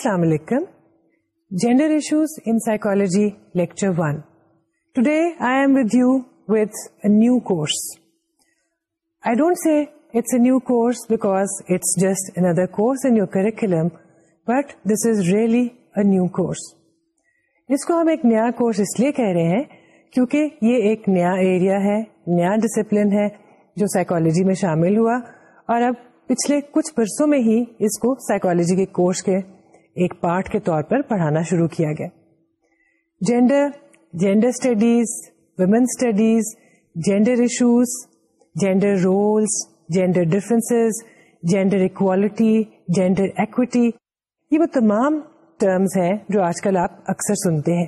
السلام علیکم gender issues in psychology lecture one today I am with you with new course I don't see it's a new course because it's just another course in your curriculum but this is really a new course اس کو ہم ایک نیا course اس لیے کہہ رہے ہیں کیونکہ یہ ایک نیا ایریا ہے نیا ڈسپلن ہے جو سائیکولوجی میں شامل ہوا اور اب پچھلے کچھ برسوں میں ہی اس کو سائیکولوجی کے کورس کے ایک پارٹ کے طور پر پڑھانا شروع کیا گیا۔ Gender gender studies women studies gender issues gender roles gender difference gender equality gender equity یہ وہ تمام ٹرمز ہیں جو آج کل آپ اکثر سنتے ہیں۔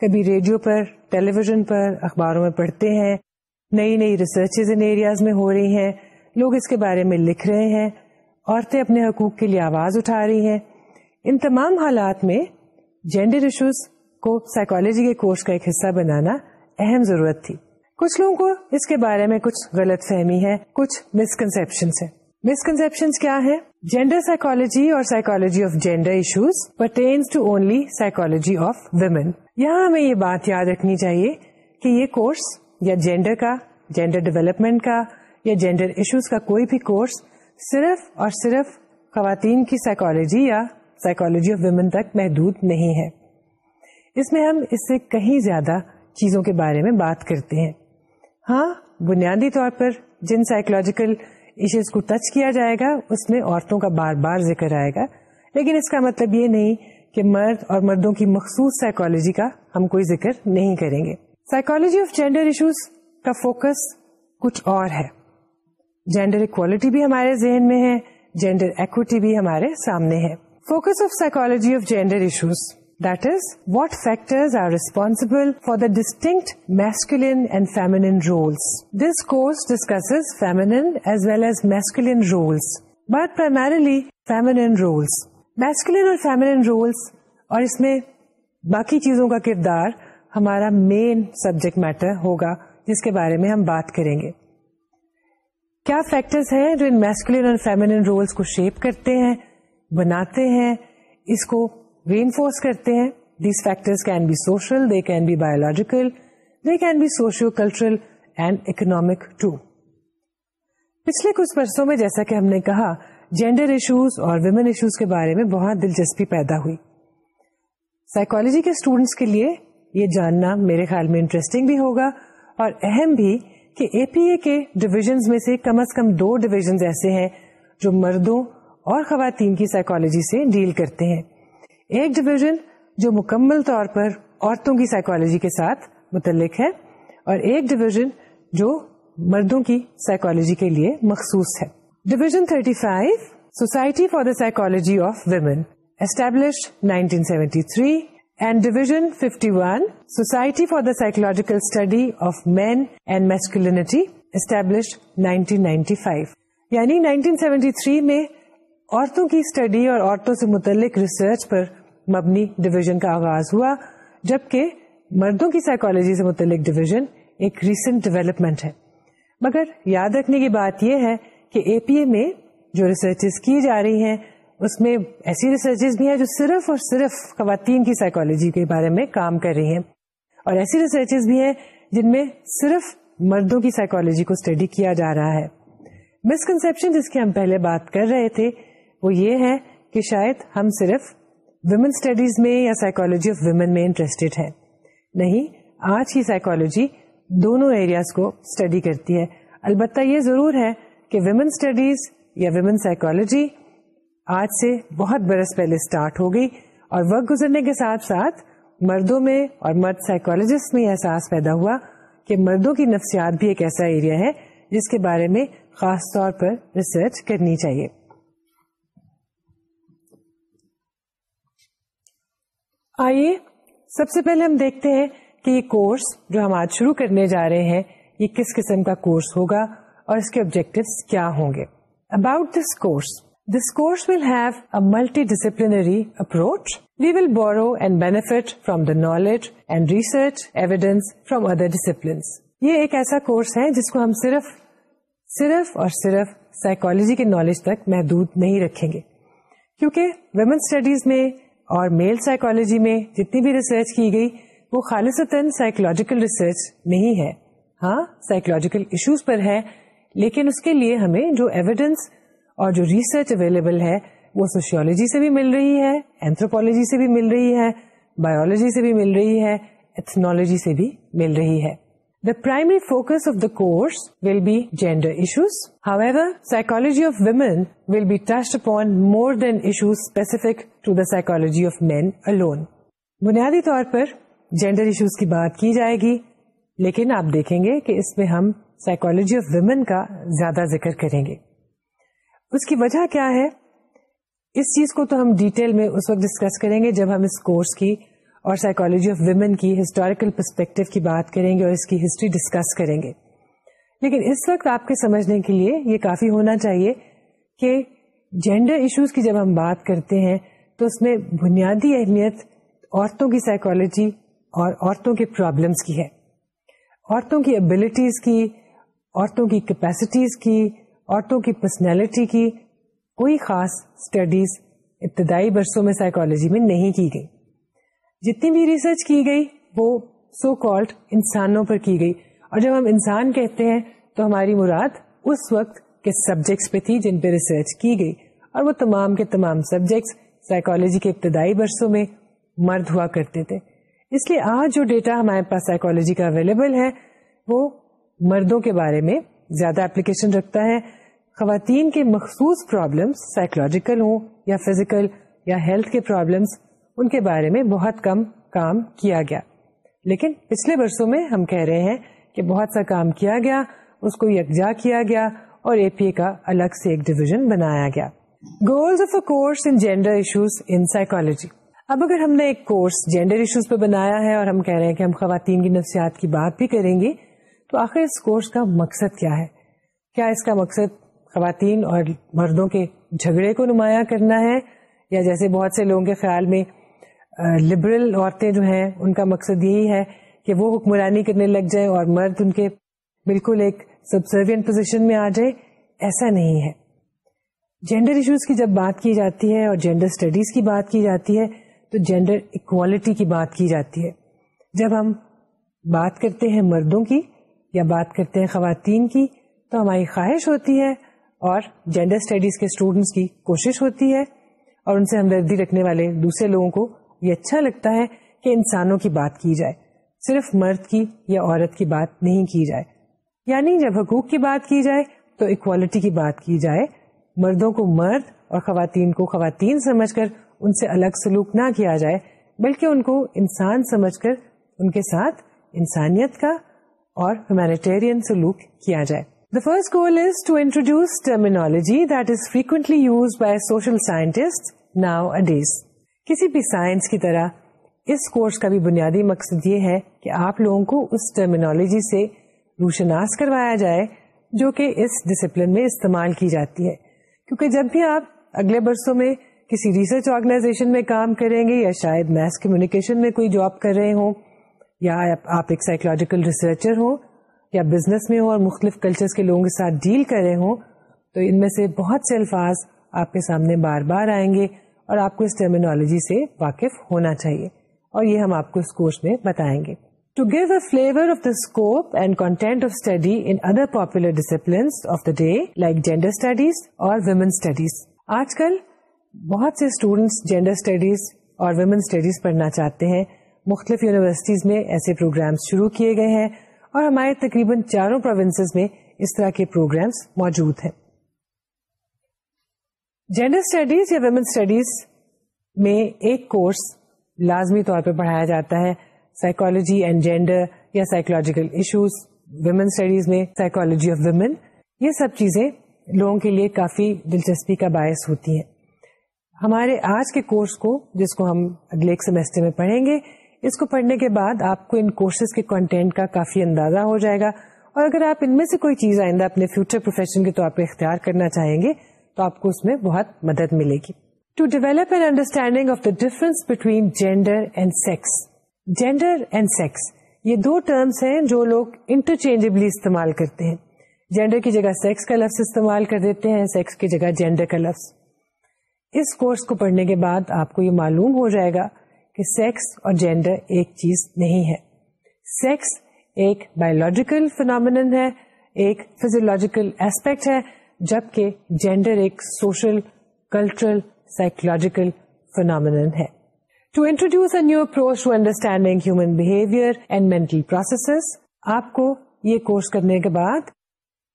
کبھی ریڈیو پر ٹیلی ویژن پر اخباروں میں پڑھتے ہیں، نئی نئی ریسرچ ان ایریاز میں ہو رہی ہیں، لوگ اس کے بارے میں لکھ رہے ہیں، عورتیں اپنے حقوق کے لیے آواز اٹھا رہی ہیں۔ ان تمام حالات میں جینڈر ایشوز کو سائیکولوجی کے کورس کا ایک حصہ بنانا اہم ضرورت تھی۔ کچھ لوگوں کو اس کے بارے میں کچھ غلط فہمی ہے، کچھ مسکنسپشن ہے مسکنسپشن کیا ہے جینڈر سائیکولوجی اور psychology of gender issues pertains to only psychology of women یہاں ہمیں یہ بات یاد رکھنی چاہیے کہ یہ کورس یا جینڈر کا جینڈر ڈیولپمنٹ کا یا جینڈر ایشوز کا کوئی بھی کورس صرف اور صرف خواتین کی سائیکولوجی یا سائیکولوجی آف ویمن تک محدود نہیں ہے۔ اس میں ہم اس سے کہیں زیادہ چیزوں کے بارے میں بات کرتے ہیں۔ ہاں بنیادی طور پر جن سائیکولوجیکل ایشوز کو ٹچ کیا جائے گا، اس میں عورتوں کا بار بار ذکر آئے گا۔ لیکن اس کا مطلب یہ نہیں کہ مرد اور مردوں کی مخصوص سائیکولوجی کا ہم کوئی ذکر نہیں کریں گے۔ سائیکولوجی آف جینڈر ایشوز کا فوکس کچھ اور ہے۔ جینڈر اکوالٹی بھی ہمارے ذہن میں ہے جینڈر ایکوٹی بھی ہمارے سامنے ہے۔ Focus of psychology of gender issues that is what factors are responsible for the distinct masculine and feminine roles this course discuss feminine as well as masculine roles but primarily feminine roles masculine اور feminine roles اور اس میں باقی چیزوں کا کردار ہمارا main subject matter ہوگا، جس کے بارے میں ہم بات کریں گے۔ کیا فیکٹرز ہیں جو ان میسکولین اور فیمنن رولس کو شیپ کرتے ہیں؟ بناتے ہیں، اس کو ری انفورس کرتے ہیں۔ These factor can be social they can be biological they can be socio cultural and economic to پچھلے کچھ برسوں میں جیسا کہ ہم نے کہا جینڈر ایشوز اور ویمن ایشوز کے بارے میں بہت دلچسپی پیدا ہوئی۔ سائیکولوجی کے اسٹوڈینٹس کے لیے یہ جاننا میرے خیال میں انٹرسٹنگ بھی ہوگا اور اہم بھی کہ اے پی اے کے ڈویژنز میں سے کم از کم دو ڈویژنز ایسے ہیں جو مردوں اور خواتین کی سائیکولوجی سے ڈیل کرتے ہیں۔ ایک ڈویژن جو مکمل طور پر عورتوں کی سائیکولوجی کے ساتھ متعلق ہے اور ایک ڈویژن جو مردوں کی سائیکولوجی کے لیے مخصوص ہے۔ Division 35 society for the psychology of women establish 1973 and division 51 society for the psychological study of men and masculinity establish 1995 یعنی 1973 میں عورتوں کی اسٹڈی اور عورتوں سے متعلق ریسرچ پر مبنی ڈویژن کا آغاز ہوا، جبکہ مردوں کی سائیکولوجی سے متعلق ڈویژن ایک ریسنٹ ڈیولپمنٹ ہے۔ مگر یاد رکھنے کی بات یہ ہے کہ اے پی اے میں جو ریسرچ کی جا رہی ہیں، اس میں ایسی ریسرچ بھی ہیں جو صرف اور صرف خواتین کی سائیکولوجی کے بارے میں کام کر رہی ہیں۔ اور ایسی ریسرچ بھی ہیں جن میں صرف مردوں کی سائیکولوجی کو اسٹڈی کیا جا رہا ہے۔ مسکنسپشن جس کی ہم پہلے بات کر رہے تھے وہ یہ ہے کہ شاید ہم صرف ویمن اسٹڈیز میں یا سائیکولوجی آف ویمن میں انٹرسٹیڈ ہے نہیں، آج کی سائیکولوجی دونوں ایریاز کو اسٹڈی کرتی ہے۔ البتہ یہ ضرور ہے کہ ویمن اسٹڈیز یا ویمن سائیکولوجی آج سے بہت برس پہلے اسٹارٹ ہو گئی اور وقت گزرنے کے ساتھ ساتھ مردوں میں اور مرد سائیکولوجسٹ میں احساس پیدا ہوا کہ مردوں کی نفسیات بھی ایک ایسا ایریا ہے جس کے بارے میں خاص طور پر ریسرچ کرنی چاہیے۔ آئیے، سب سے پہلے ہم دیکھتے ہیں کہ یہ کورس جو ہم آج شروع کرنے جا رہے ہیں، یہ کس قسم کا کورس ہوگا اور اس کے آبجیکٹو کیا ہوں گے۔ About this course this course will have a multidisciplinary approach we will borrow and benefit from the knowledge and research evidence from other disciplines یہ ایک ایسا کورس ہے جس کو ہم صرف صرف اور صرف سائیکولوجی کے نالج تک محدود نہیں رکھیں گے۔ کیونکہ ویمن اسٹڈیز میں اور میل سائیکولوجی میں جتنی بھی ریسرچ کی گئی، وہ خالصتاً سائیکولوجیکل ریسرچ نہیں ہے۔ ہاں سائیکولوجیکل ایشوز پر ہے، لیکن اس کے لیے ہمیں جو ایویڈینس اور جو ریسرچ اویلیبل ہے، وہ سوشیولوجی سے بھی مل رہی ہے اینتھروپولوجی سے بھی مل رہی ہے بایولوجی سے بھی مل رہی ہے ایتھنالوجی سے بھی مل رہی ہے۔ The primary focus of the course will be gender issues however psychology of women will be touched upon more than issues specific to the psychology of men alone بنیادی طور پر جینڈر ایشوز کی بات کی جائے گی، لیکن آپ دیکھیں گے کہ اس میں ہم سائیکولوجی آف ویمن کا زیادہ ذکر کریں گے۔ اس کی وجہ کیا ہے؟ اس چیز کو تو ہم ڈیٹیل میں اس وقت ڈسکس کریں گے جب ہم اس کورس کی اور سائیکولوجی آف ویمن کی ہسٹوریکل پرسپیکٹو کی بات کریں گے اور اس کی ہسٹری ڈسکس کریں گے۔ لیکن اس وقت آپ کے سمجھنے کے لیے یہ کافی ہونا چاہیے کہ جینڈر ایشوز کی جب ہم بات کرتے ہیں تو اس میں بنیادی اہمیت عورتوں کی سائیکولوجی اور عورتوں کے پرابلمس کی ہے۔ عورتوں کی ابلیٹیز کی، عورتوں کی کیپیسٹیز کی، عورتوں کی پرسنالٹی کی کوئی خاص اسٹڈیز ابتدائی برسوں میں سائیکولوجی میں نہیں کی گئی۔ جتنی بھی ریسرچ کی گئی، وہ سو کالڈ انسانوں پر کی گئی۔ اور جب ہم انسان کہتے ہیں، تو ہماری مراد اس وقت کے سبجیکٹس پہ تھی جن پہ ریسرچ کی گئی۔ اور وہ تمام کے تمام سبجیکٹس سائیکولوجی کے ابتدائی برسوں میں مرد ہوا کرتے تھے۔ اس لیے آج جو ڈیٹا ہمارے پاس سائیکولوجی کا اویلیبل ہے، وہ مردوں کے بارے میں زیادہ اپلیکیشن رکھتا ہے۔ خواتین کے مخصوص پرابلمس سائیکولوجیکل ہوں یا فزیکل یا ہیلتھ کے پرابلمس ان کے بارے میں بہت کم کام کیا گیا۔ لیکن پچھلے برسوں میں ہم کہہ رہے ہیں کہ بہت سا کام کیا گیا، اس کو یکجا کیا گیا اور اے پی اے کا الگ سے ایک ڈویژن بنایا گیا۔ Goals of a course in gender issues in psychology اب اگر ہم نے ایک کورس جینڈر ایشوز پہ بنایا ہے اور ہم کہہ رہے ہیں کہ ہم خواتین کی نفسیات کی بات بھی کریں گے، تو آخر اس کورس کا مقصد کیا ہے؟ کیا اس کا مقصد خواتین اور مردوں کے جھگڑے کو نمایاں کرنا ہے؟ یا جیسے بہت سے لوگوں کے خیال میں لبرل عورتیں جو ہیں، ان کا مقصد یہی ہے کہ وہ حکمرانی کرنے لگ جائیں اور مرد ان کے بالکل ایک سبسروینٹ پوزیشن میں آ جائے ایسا نہیں ہے۔ جینڈر ایشوز کی جب بات کی جاتی ہے اور جینڈر اسٹڈیز کی بات کی جاتی ہے، تو جینڈر اکوالٹی کی بات کی جاتی ہے۔ جب ہم بات کرتے ہیں مردوں کی یا بات کرتے ہیں خواتین کی، تو ہماری خواہش ہوتی ہے اور جینڈر اسٹڈیز کے اسٹوڈینٹس کی کوشش ہوتی ہے اور ان سے ہمدردی رکھنے والے دوسرے لوگوں کو یہ اچھا لگتا ہے کہ انسانوں کی بات کی جائے۔ صرف مرد کی یا عورت کی بات نہیں کی جائے۔ یعنی جب حقوق کی بات کی جائے، تو اکوالٹی کی بات کی جائے۔ مردوں کو مرد اور خواتین کو خواتین سمجھ کر ان سے الگ سلوک نہ کیا جائے، بلکہ ان کو انسان سمجھ کر ان کے ساتھ انسانیت کا اور ہیومینیٹیرین سلوک کیا جائے۔ The first goal is to introduce terminology that is frequently use by social scientist nowadays کسی بھی سائنس کی طرح، اس کورس کا بھی بنیادی مقصد یہ ہے کہ آپ لوگوں کو اس ٹرمینالوجی سے روشناس کروایا جائے جو کہ اس ڈسپلن میں استعمال کی جاتی ہے۔ کیونکہ جب بھی آپ اگلے برسوں میں کسی ریسرچ آرگنائزیشن میں کام کریں گے یا شاید میس کمیونیکیشن میں کوئی جاب کر رہے ہوں، یا آپ ایک سائیکولوجیکل ریسرچر ہوں، یا بزنس میں ہوں اور مختلف کلچر کے لوگوں کے ساتھ ڈیل کر رہے ہوں، تو ان میں سے بہت سے الفاظ آپ کے سامنے بار بار آئیں گے اور آپ کو اس ٹرمینالوجی سے واقف ہونا چاہیے اور یہ ہم آپ کو اس کورس میں بتائیں گے۔ To give a flavour of the scope and content of study in other popular disciplines of the day like gender studies اور ویمن اسٹڈیز آج کل بہت سے اسٹوڈینٹس جینڈر اسٹڈیز اور ویمن اسٹڈیز پڑھنا چاہتے ہیں مختلف یونیورسٹیز میں ایسے پروگرامس شروع کیے گئے ہیں اور ہمارے تقریباً چاروں پروینسز میں اس طرح کے پروگرامس موجود ہیں۔ جینڈر اسٹڈیز یا ویمن اسٹڈیز میں ایک کورس لازمی طور پہ پڑھایا جاتا ہے۔ سائیکولوجی اینڈ جینڈر یا سائیکولوجیکل ایشوز ویمن اسٹڈیز میں سائیکولوجی آف ویمن یہ سب چیزیں لوگوں کے لیے کافی دلچسپی کا باعث ہوتی ہیں۔ ہمارے آج کے کورس کو، جس کو ہم اگلے ایک سیمسٹر میں پڑھیں گے، اس کو پڑھنے کے بعد آپ کو ان کورسز کے کنٹینٹ کا کافی اندازہ ہو جائے گا۔ اور اگر آپ ان میں سے کوئی چیز آئندہ اپنے فیوچر پروفیشن کے طور پہ اختیار کرنا چاہیں گے، تو آپ کو اس میں بہت مدد ملے گی۔ To develop an understanding of the difference between gender and sex gender and sex, یہ دو ٹرمس ہیں جو لوگ انٹرچینجبلی استعمال کرتے ہیں۔ جینڈر کی جگہ سیکس کا لفظ استعمال کر دیتے ہیں، سیکس کی جگہ جینڈر کا لفظ۔ اس کورس کو پڑھنے کے بعد آپ کو یہ معلوم ہو جائے گا کہ سیکس اور جینڈر ایک چیز نہیں ہے۔ سیکس ایک بایولوجیکل فنامن ہے، ایک فیزولوجیکل ایسپیکٹ ہے، جبکہ جینڈر ایک سوشل کلچرل سائیکولوجیکل فنامن ہے۔ To introduce a new approach to understanding human behaviour and mental processes آپ کو یہ کورس کرنے کے بعد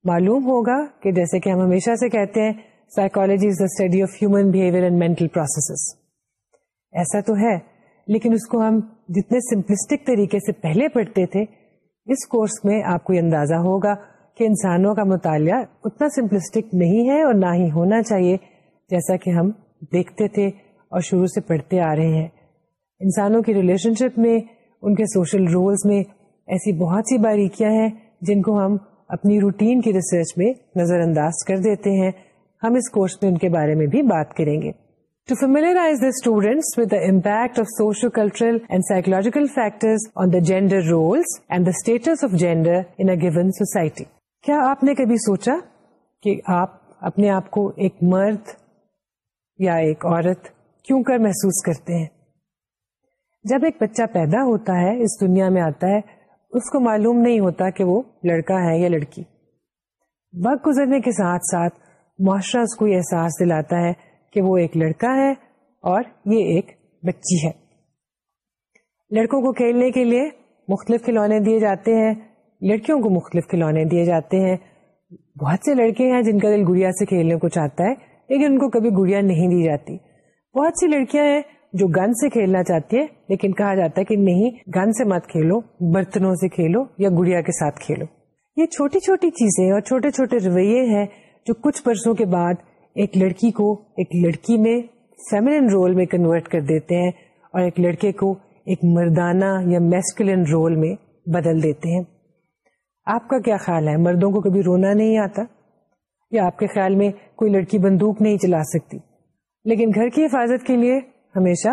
معلوم ہوگا کہ جیسے کہ ہم ہمیشہ سے کہتے ہیں psychology is the study of human behaviour and mental processes ایسا تو ہے لیکن اس کو ہم جتنے سمپلسٹک طریقے سے پہلے پڑھتے تھے اس کورس میں آپ کو یہ اندازہ ہوگا کہ انسانوں کا مطالعہ اتنا سمپلسٹک نہیں ہے اور نہ ہی ہونا چاہیے جیسا کہ ہم دیکھتے تھے اور شروع سے پڑھتے آ رہے ہیں انسانوں کی ریلیشن شپ میں، ان کے سوشل رولز میں ایسی بہت سی باریکیاں ہیں جن کو ہم اپنی روٹین کی ریسرچ میں نظر انداز کر دیتے ہیں۔ ہم اس کورس میں ان کے بارے میں بھی بات کریں گے۔ To familiarise the students with the impact of social cultural and psychological factor on the gender roles and the status of gender in given society کیا آپ نے کبھی سوچا کہ آپ اپنے آپ کو ایک مرد یا ایک عورت کیوں کر محسوس کرتے ہیں؟ جب ایک بچہ پیدا ہوتا ہے، اس دنیا میں آتا ہے، اس کو معلوم نہیں ہوتا کہ وہ لڑکا ہے یا لڑکی۔ وقت گزرنے کے ساتھ ساتھ معاشرہ اس کو یہ احساس دلاتا ہے کہ وہ ایک لڑکا ہے اور یہ ایک بچی ہے۔ لڑکوں کو کھیلنے کے لیے مختلف کھلونے دیے جاتے ہیں، لڑکیوں کو مختلف کھلونے دیے جاتے ہیں۔ بہت سے لڑکے ہیں جن کا دل گڑیا سے کھیلنے کو چاہتا ہے، لیکن ان کو کبھی گڑیا نہیں دی جاتی۔ بہت سی لڑکیاں ہیں جو گن سے کھیلنا چاہتی ہے، لیکن کہا جاتا ہے کہ نہیں، گن سے مت کھیلو، برتنوں سے کھیلو یا گڑیا کے ساتھ کھیلو۔ یہ چھوٹی چھوٹی چیزیں اور چھوٹے چھوٹے رویے ہیں جو کچھ برسوں کے بعد ایک لڑکی کو ایک لڑکی میں فیملن رول میں کنورٹ کر دیتے ہیں اور ایک لڑکے کو ایک مردانہ یا میسکولن رول میں بدل دیتے ہیں۔ آپ کا کیا خیال ہے؟ مردوں کو کبھی رونا نہیں آتا؟ یا آپ کے خیال میں کوئی لڑکی بندوق نہیں چلا سکتی؟ لیکن گھر کی حفاظت کے لیے ہمیشہ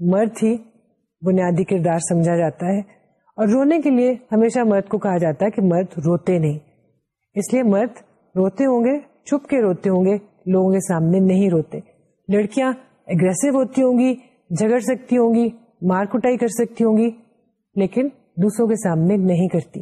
مرد ہی بنیادی کردار سمجھا جاتا ہے اور رونے کے لیے ہمیشہ مرد کو کہا جاتا ہے کہ مرد روتے نہیں۔ اس لیے مرد روتے ہوں گے، چھپ کے روتے ہوں گے، لوگوں کے سامنے نہیں روتے۔ لڑکیاں اگریسو ہوتی ہوں گی، جھگڑ سکتی ہوں گی، مار کٹائی کر سکتی ہوں گی، لیکن دوسروں کے سامنے نہیں کرتی۔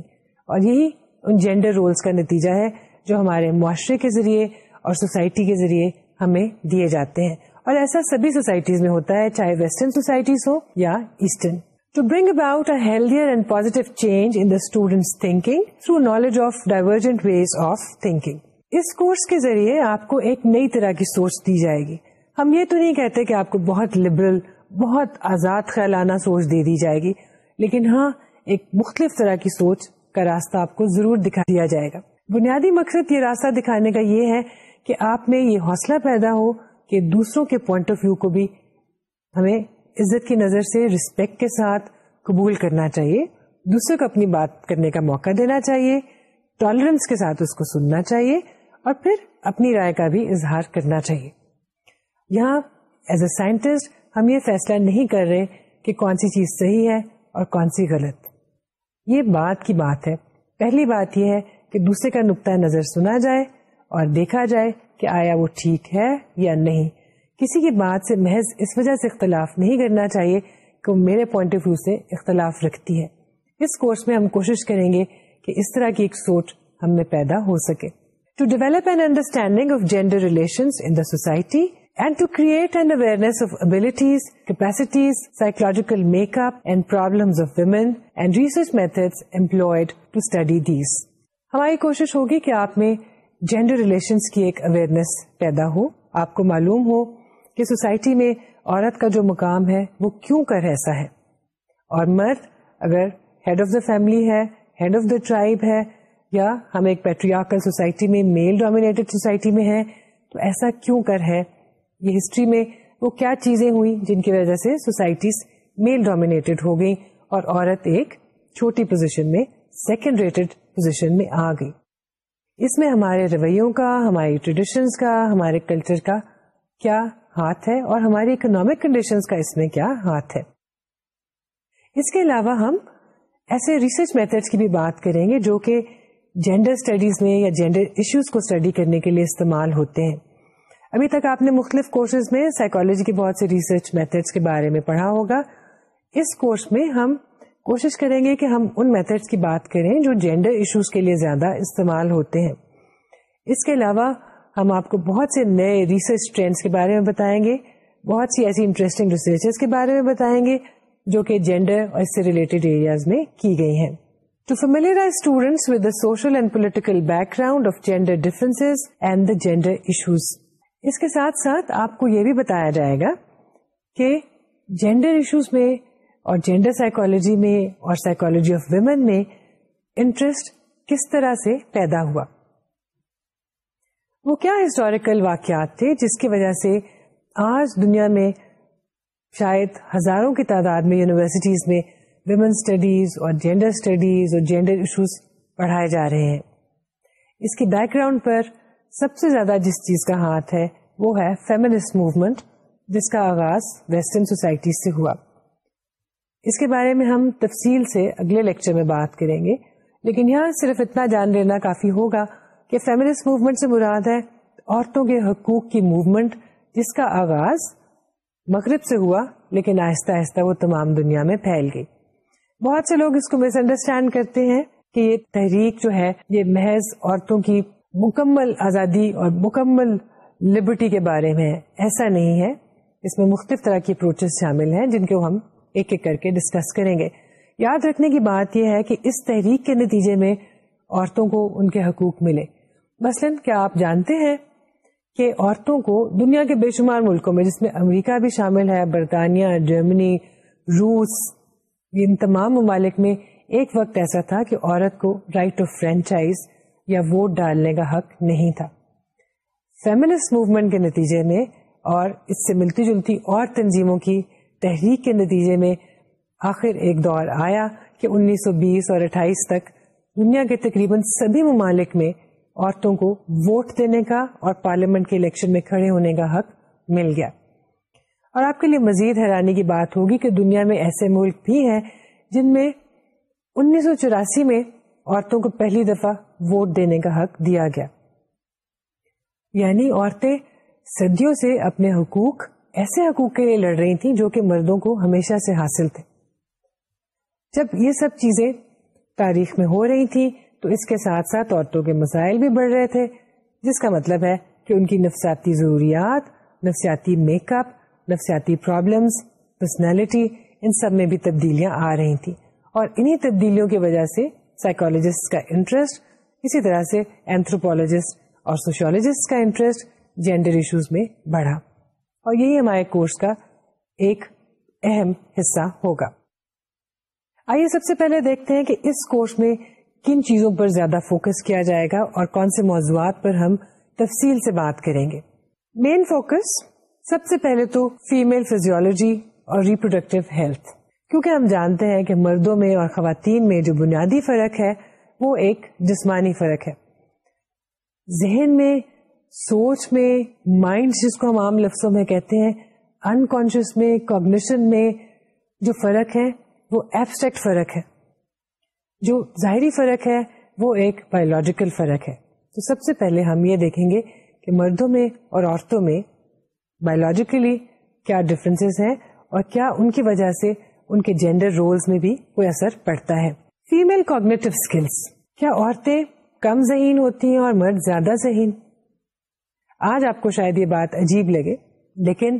اور یہی ان جینڈر رولز کا نتیجہ ہے جو ہمارے معاشرے کے ذریعے اور سوسائٹی کے ذریعے ہمیں دیے جاتے ہیں۔ اور ایسا سبھی سوسائٹیز میں ہوتا ہے، چاہے ویسٹرن سوسائٹیز ہو یا eastern to bring about healthier and positive change in the students thinking through knowledge of divergent ways of thinking us course کے ذریعے آپ کو ایک نئی طرح کی سوچ دی جائے گی۔ ہم یہ تو نہیں کہتے کہ آپ کو بہت لبرل بہت آزاد خیالانہ سوچ دے دی جائے گی، لیکن ہاں ایک مختلف طرح کی سوچ کا راستہ آپ کو ضرور دکھا دیا جائے گا۔ بنیادی مقصد یہ راستہ دکھانے کا یہ ہے کہ آپ میں یہ حوصلہ پیدا ہو کہ دوسروں کے پوائنٹ آف ویو کو بھی ہمیں عزت کی نظر سے رسپیکٹ کے ساتھ قبول کرنا چاہیے دوسرے کو اپنی بات کرنے کا موقع دینا چاہیے ٹالرنس کے ساتھ اس کو سننا چاہیے اور پھر اپنی رائے کا بھی اظہار کرنا چاہیے۔ یہاں ایز اے سائنٹسٹ ہم یہ فیصلہ نہیں کر رہے کہ کون سی چیز صحیح ہے اور کون سی غلط۔ یہ بات کی بات ہے۔ پہلی بات یہ ہے کہ دوسرے کا نقطۂ نظر سنا جائے اور دیکھا جائے کہ آیا وہ ٹھیک ہے یا نہیں۔ کسی کی بات سے محض اس وجہ سے اختلاف نہیں کرنا چاہیے کہ وہ میرے پوائنٹ آف ویو سے اختلاف رکھتی ہے۔ اس کورس میں ہم کوشش کریں گے کہ اس طرح کی ایک سوچ ہم میں پیدا ہو سکے۔ To develop an understanding of gender relation in the society and to create an awareness of abilities capacities psychological make up and problems of women and research method employed to study these ہماری کوشش ہوگی کہ آپ میں gender relations کی ایک awareness پیدا ہو، آپ کو معلوم ہو کہ سوسائٹی میں عورت کا جو مقام ہے، وہ کیوں کر ایسا ہے؟ اور مرد اگر ہیڈ آف دا فیملی ہے ہیڈ آف دا ٹرائب ہے، یا ہم ایک پیٹریاکل سوسائٹی میں میل ڈومینیٹڈ سوسائٹی میں ہے تو ایسا کیوں کر ہے؟ یہ ہسٹری میں وہ کیا چیزیں ہوئی جن کی وجہ سے سوسائٹیز میل ڈومینیٹڈ ہو گئی اور عورت ایک چھوٹی پوزیشن میں سیکنڈ ریٹڈ پوزیشن میں آ گئی؟ اس میں ہمارے رویوں کا، ہماری ٹریڈیشنس کا، ہمارے کلچر کا کیا ہاتھ ہے اور ہماری اکنامک کنڈیشنز کا اس میں کیا ہاتھ ہے۔ اس کے علاوہ ہم ایسے ریسرچ میتھڈ کی بھی بات کریں گے جو کہ جینڈر اسٹڈیز میں یا جینڈر ایشوز کو اسٹڈی کرنے کے لیے استعمال ہوتے ہیں۔ ابھی تک آپ نے مختلف کورسز میں سائیکولوجی کے بہت سے ریسرچ میتھڈس کے بارے میں پڑھا ہوگا۔ اس کورس میں ہم کوشش کریں گے کہ ہم ان میتھڈس کی بات کریں جو جینڈر ایشوز کے لیے زیادہ استعمال ہوتے ہیں۔ اس کے علاوہ ہم آپ کو بہت سے نئے ریسرچ ٹرینڈس کے بارے میں بتائیں گے، بہت سی ایسی انٹرسٹنگ ریسرچ کے بارے میں بتائیں گے جو کہ جینڈر اور اس سے ریلیٹڈ ایریاز میں کی گئی ہیں۔ To familiarise students with the social and political background of gender difference and the gender issues اس کے ساتھ ساتھ آپ کو یہ بھی بتایا جائے گا کہ جینڈر ایشوز میں اور جینڈر سائیکولوجی میں اور سائیکولوجی آف ویمن میں انٹرسٹ کس طرح سے پیدا ہوا؟ وہ کیا ہسٹوریکل واقعات تھے جس کی وجہ سے آج دنیا میں شاید ہزاروں کی تعداد میں یونیورسٹیز میں ویمن اسٹڈیز اور جینڈر اسٹڈیز اور جینڈر ایشوز پڑھائے جا رہے ہیں۔ اس کی بیک گراؤنڈ پر سب سے زیادہ جس چیز کا ہاتھ ہے وہ ہے فیملسٹ موومنٹ جس کا آغاز ویسٹرن سوسائٹی سے ہوا۔ اس کے بارے میں ہم تفصیل سے اگلے لیکچر میں بات کریں گے۔ لیکن یہاں صرف اتنا جان لینا کافی ہوگا کہ فیملسٹ موومنٹ سے مراد ہے عورتوں کے حقوق کی موومنٹ جس کا آغاز مغرب سے ہوا، لیکن آہستہ آہستہ وہ تمام دنیا میں پھیل گئی۔ بہت سے لوگ اس کو مس انڈرسٹینڈ کرتے ہیں کہ یہ تحریک جو ہے، یہ محض عورتوں کی مکمل آزادی اور مکمل لبرٹی کے بارے میں ایسا نہیں ہے۔ اس میں مختلف طرح کی اپروچز شامل ہیں جن کو ہم ایک ایک کر کے ڈسکس کریں گے۔ یاد رکھنے کی بات یہ ہے کہ اس تحریک کے نتیجے میں عورتوں کو ان کے حقوق ملے۔ مثلاً کیا آپ جانتے ہیں کہ عورتوں کو دنیا کے بے شمار ملکوں میں، جس میں امریکہ بھی شامل ہے، برطانیہ، جرمنی، روس، ان تمام ممالک میں ایک وقت ایسا تھا کہ عورت کو رائٹ آف فرینچائز یا ووٹ ڈالنے کا حق نہیں تھا۔ فیملسٹ موومنٹ کے نتیجے میں اور اس سے ملتی جلتی اور تنظیموں کی تحریک کے نتیجے میں آخر ایک دور آیا کہ انیس سو بیس اور اٹھائیس تک دنیا کے تقریباً سبھی ممالک میں عورتوں کو ووٹ دینے کا اور پارلیمنٹ کے الیکشن میں کھڑے ہونے کا حق مل گیا۔ اور آپ کے لیے مزید حیرانی کی بات ہوگی کہ دنیا میں ایسے ملک بھی ہیں جن میں انیس سو چوراسی میں عورتوں کو پہلی دفعہ ووٹ دینے کا حق دیا گیا۔ یعنی عورتیں صدیوں سے اپنے حقوق ایسے حقوق کے لیے لڑ رہی تھیں جو کہ مردوں کو ہمیشہ سے حاصل تھے۔ جب یہ سب چیزیں تاریخ میں ہو رہی تھی تو اس کے ساتھ ساتھ عورتوں کے مسائل بھی بڑھ رہے تھے، جس کا مطلب ہے کہ ان کی نفسیاتی ضروریات، نفسیاتی میک اپ، نفسیاتی پرابلمس پرسنالٹی، ان سب میں بھی تبدیلیاں آ رہی تھیں۔ اور انہی تبدیلیوں کی وجہ سے سائیکولوجسٹ کا انٹرسٹ اسی طرح سے اینتھروپولوجسٹ اور سوشولوجسٹ کا انٹرسٹ جینڈر ایشوز میں بڑھا۔ اور یہی ہمارے کورس کا ایک اہم حصہ ہوگا۔ آئیے سب سے پہلے دیکھتے ہیں کہ اس کورس میں کن چیزوں پر زیادہ فوکس کیا جائے گا اور کون سے موضوعات پر ہم تفصیل سے بات کریں گے۔ مین فوکس سب سے پہلے تو فیمل فیزیولوجی اور ریپروڈکٹیو ہیلتھ کیونکہ ہم جانتے ہیں کہ مردوں میں اور خواتین میں جو بنیادی فرق ہے وہ ایک جسمانی فرق ہے۔ ذہن میں سوچ میں مائنڈ جس کو ہم عام لفظوں میں کہتے ہیں انکانشیس میں کوگنیشن میں جو فرق ہے، وہ ایبسٹریکٹ فرق ہے۔ جو ظاہری فرق ہے، وہ ایک بایولوجیکل فرق ہے۔ تو سب سے پہلے ہم یہ دیکھیں گے کہ مردوں میں اور عورتوں میں بایولوجیکلی کیا ڈفرینس ہیں اور کیا ان کی وجہ سے ان کے جینڈر رولز میں بھی کوئی اثر پڑتا ہے۔ فیمل کوگنیٹو اسکلس کیا عورتیں کم ذہین ہوتی ہیں اور مرد زیادہ ذہین؟ آج آپ کو شاید یہ بات عجیب لگے، لیکن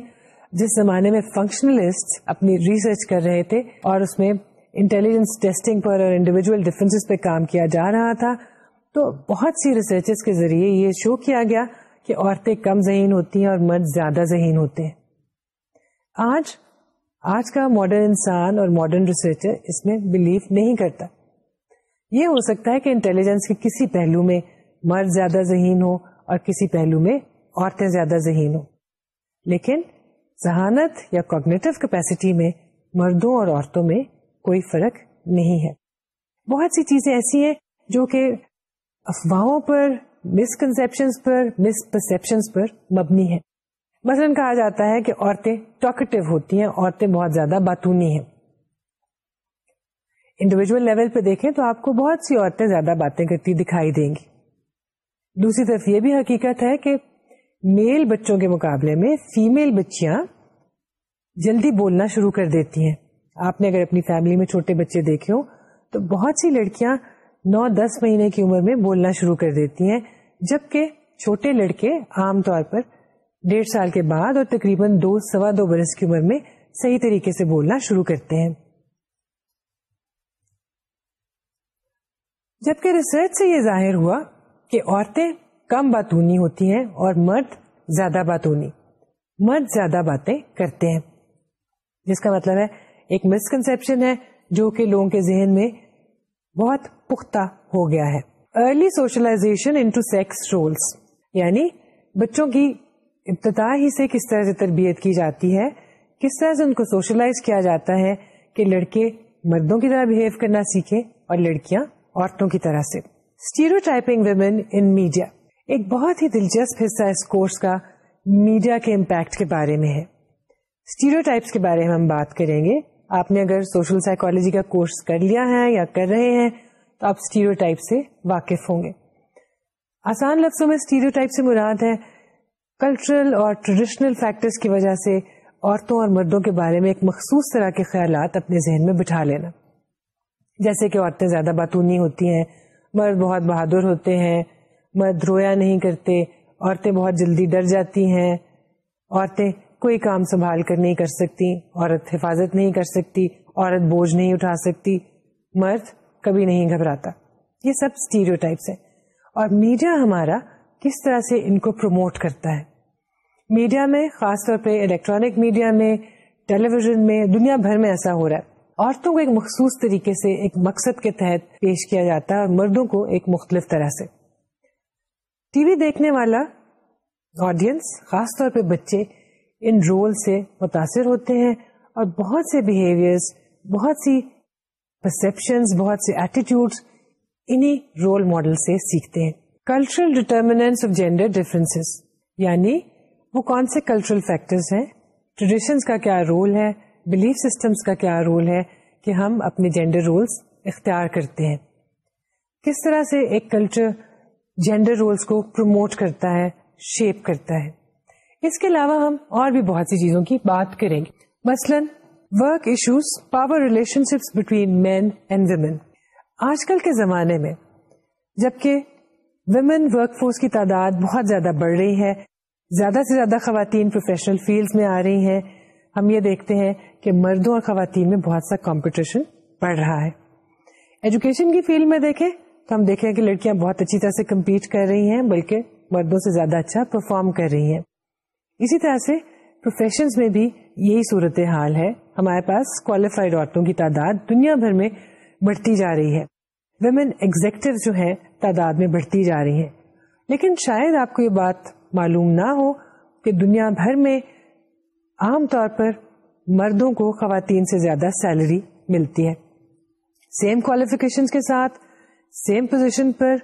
جس زمانے میں فنکشنلسٹ اپنی ریسرچ کر رہے تھے اور اس میں انٹیلیجنس ٹیسٹنگ پر اور انڈیویجل ڈفرینس پہ کام کیا جا رہا تھا، تو بہت سی ریسرچ کے ذریعے یہ شو کیا گیا کہ عورتیں کم ذہین ہوتی ہیں اور مرد زیادہ ذہین ہوتے ہیں۔ آج آج کا ماڈرن انسان اور ماڈرن ریسرچر اس میں بلیو نہیں کرتا۔ یہ ہو سکتا ہے کہ انٹیلیجنس کے کسی پہلو میں مرد زیادہ ذہین ہو اور کسی پہلو میں عورتیں زیادہ ذہین ہو لیکن ذہانت یا کوگنیٹو کیپیسٹی میں مردوں اور عورتوں میں کوئی فرق نہیں ہے۔ بہت سی چیزیں ایسی ہیں جو کہ افواہوں پر مسکنسپشن پر مس پرسپشن پر مبنی ہے مثلاً کہا جاتا ہے کہ عورتیں ٹاکٹیو ہوتی ہیں، عورتیں بہت زیادہ باتونی ہیں۔ انڈیویجل لیول پہ دیکھیں تو آپ کو بہت سی عورتیں زیادہ باتیں کرتی دکھائی دیں گی۔ دوسری طرف یہ بھی حقیقت ہے کہ میل بچوں کے مقابلے میں فیمل بچیاں جلدی بولنا شروع کر دیتی ہیں۔ آپ نے اگر اپنی فیملی میں چھوٹے بچے دیکھے ہو تو بہت سی لڑکیاں نو دس مہینے کی عمر میں بولنا شروع کر دیتی ہیں، جبکہ چھوٹے لڑکے عام طور پر ڈیڑھ سال کے بعد اور تقریباً دو، سوا دو برس کی عمر میں صحیح طریقے سے بولنا شروع کرتے ہیں۔ جبکہ ریسرچ سے یہ ظاہر ہوا کہ عورتیں کم باتونی ہوتی ہیں اور مرد زیادہ باتونی۔ مرد زیادہ باتیں کرتے ہیں۔ جس کا مطلب ہے، ایک مسکنسپشن ہے جو کہ لوگوں کے ذہن میں بہت پختہ ہو گیا ہے۔ Early socialisation into sex roles یعنی بچوں کی ابتدا ہی سے کس طرح سے تربیت کی جاتی ہے، کس طرح سے ان کو سوشلائز کیا جاتا ہے کہ لڑکے مردوں کی طرح بہیو کرنا سیکھیں اور لڑکیاں عورتوں کی طرح سے۔ Stereotyping women in media ایک بہت ہی دلچسپ حصہ اس کورس کا میڈیا کے امپیکٹ کے بارے میں ہے۔ اسٹیریو ٹائپس کے بارے میں ہم بات کریں گے۔ آپ نے اگر سوشل سائیکولوجی کا کورس کر لیا ہے یا کر رہے ہیں، تو آپ اسٹیریو ٹائپ سے واقف ہوں گے۔ آسان لفظوں میں اسٹیریو ٹائپ سے مراد ہے کلچرل اور ٹریڈیشنل فیکٹرز کی وجہ سے عورتوں اور مردوں کے بارے میں ایک مخصوص طرح کے خیالات اپنے ذہن میں بٹھا لینا۔ جیسے کہ عورتیں زیادہ باتونی ہوتی ہیں مرد بہت بہادر ہوتے ہیں، مرد رویا نہیں کرتے، عورتیں بہت جلدی ڈر جاتی ہیں، عورتیں کوئی کام سنبھال کر نہیں کر سکتی، عورت حفاظت نہیں کر سکتی، عورت بوجھ نہیں اٹھا سکتی، مرد کبھی نہیں گھبراتا۔ یہ سب اسٹیریو ٹائپس ہیں۔ اور میڈیا ہمارا کس طرح سے ان کو پروموٹ کرتا ہے؟ میڈیا میں، خاص طور پہ الیکٹرانک میڈیا میں ٹیلی ویژن میں، دنیا بھر میں ایسا ہو رہا ہے۔ عورتوں کو ایک مخصوص طریقے سے ایک مقصد کے تحت پیش کیا جاتا ہے اور مردوں کو ایک مختلف طرح سے۔ ٹی وی دیکھنے والا آڈینس خاص طور پہ بچے، ان رول سے متاثر ہوتے ہیں اور بہت سے بہیویئر بہت سی پرسپشن بہت سے ایٹیٹیوڈ انہیں رول ماڈل سے سیکھتے ہیں۔ Cultural determinant of gender difference یعنی وہ کون سے کلچرل فیکٹرز ہیں؟ ٹریڈیشنس کا کیا رول ہے؟ بلیف سسٹمس کا کیا رول ہے کہ ہم اپنے جینڈر رولس اختیار کرتے ہیں؟ کس طرح سے ایک کلچر جینڈر رولس کو پروموٹ کرتا ہے شیپ کرتا ہے؟ اس کے علاوہ ہم اور بھی بہت سی چیزوں کی بات کریں گے۔ مثلاً work issues power relationships between men and women آج کل کے زمانے میں جبکہ ویمن ورک فورس کی تعداد بہت زیادہ بڑھ رہی ہے، زیادہ سے زیادہ خواتین پروفیشنل فیلڈ میں آ رہی ہیں ہم یہ دیکھتے ہیں کہ مردوں اور خواتین میں بہت سا کمپٹیشن بڑھ رہا ہے۔ ایجوکیشن کی فیلڈ میں دیکھیں تو ہم دیکھیں کہ لڑکیاں بہت اچھی طرح سے کمپیٹ کر رہی ہیں، بلکہ مردوں سے زیادہ اچھا پرفارم کر رہی ہیں۔ اسی طرح سے پروفیشنز میں بھی یہی صورت حال ہے۔ ہمارے پاس کوالیفائڈ عورتوں کی تعداد دنیا بھر میں بڑھتی جا رہی ہے۔ ویمن ایگزیکٹو جو ہے تعداد میں بڑھتی جا رہی ہے لیکن شاید آپ کو یہ بات معلوم نہ ہو کہ دنیا بھر میں عام طور پر مردوں کو خواتین سے زیادہ سیلری ملتی ہے۔ سیم کوالیفکیشن کے ساتھ سیم پوزیشن پر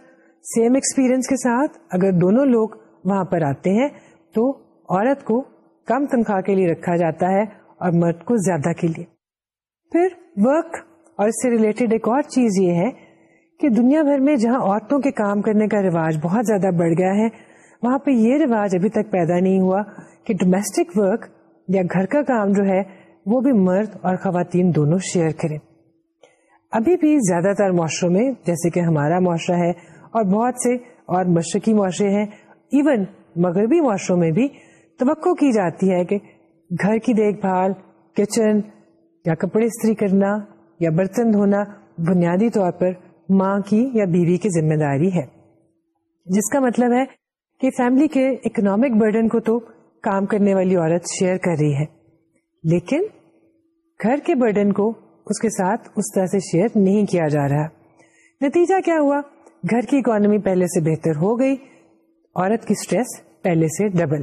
سیم ایکسپیرئنس کے ساتھ اگر دونوں لوگ وہاں پر آتے ہیں تو عورت کو کم تنخواہ کے لیے رکھا جاتا ہے اور مرد کو زیادہ کے لیے۔ پھر ورک اور اس سے ریلیٹڈ ایک اور چیز یہ ہے کہ دنیا بھر میں جہاں عورتوں کے کام کرنے کا رواج بہت زیادہ بڑھ گیا ہے، وہاں پہ یہ رواج ابھی تک پیدا نہیں ہوا کہ ڈومیسٹک ورک یا گھر کا کام جو ہے، وہ بھی مرد اور خواتین دونوں شیئر کریں۔ ابھی بھی زیادہ تر معاشروں میں، جیسے کہ ہمارا معاشرہ ہے، اور بہت سے اور مشرقی معاشرے ہیں ایون مغربی معاشروں میں بھی توقع کی جاتی ہے کہ گھر کی دیکھ بھال، کچن یا کپڑے استری کرنا یا برتن دھونا بنیادی طور پر ماں کی یا بیوی کی ذمہ داری ہے۔ جس کا مطلب ہے کہ فیملی کے اکنامک برڈن کو تو کام کرنے والی عورت شیئر کر رہی ہے۔ لیکن گھر کے برڈن کو اس کے ساتھ اس طرح سے شیئر نہیں کیا جا رہا۔ نتیجہ کیا ہوا؟ گھر کی اکانومی پہلے سے بہتر ہو گئی۔ عورت کی سٹریس پہلے سے ڈبل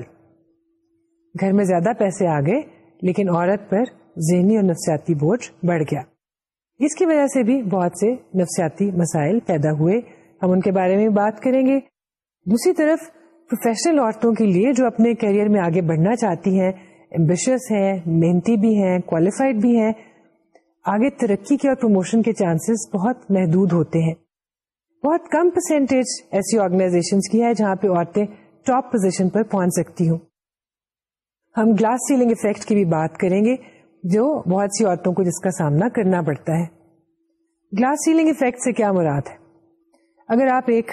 گھر میں زیادہ پیسے آ گئے، لیکن عورت پر ذہنی اور نفسیاتی بوجھ بڑھ گیا۔ اس کی وجہ سے بھی بہت سے نفسیاتی مسائل پیدا ہوئے۔ ہم ان کے بارے میں بات کریں گے۔ دوسری طرف پروفیشنل عورتوں کے لیے جو اپنے کیریئر میں آگے بڑھنا چاہتی ہیں ایمبیشس ہیں محنتی بھی ہیں کوالیفائڈ بھی ہیں، آگے ترقی کے اور پروموشن کے چانسز بہت محدود ہوتے ہیں۔ بہت کم پرسینٹیج ایسی آرگنائزیشن کی ہے جہاں پہ عورتیں ٹاپ پوزیشن پر پہنچ سکتی ہوں۔ ہم گلاس سیلنگ افیکٹ کی بھی بات کریں گے، جو بہت سی عورتوں کو جس کا سامنا کرنا پڑتا ہے۔ گلاس سیلنگ افیکٹ سے کیا مراد ہے؟ اگر آپ ایک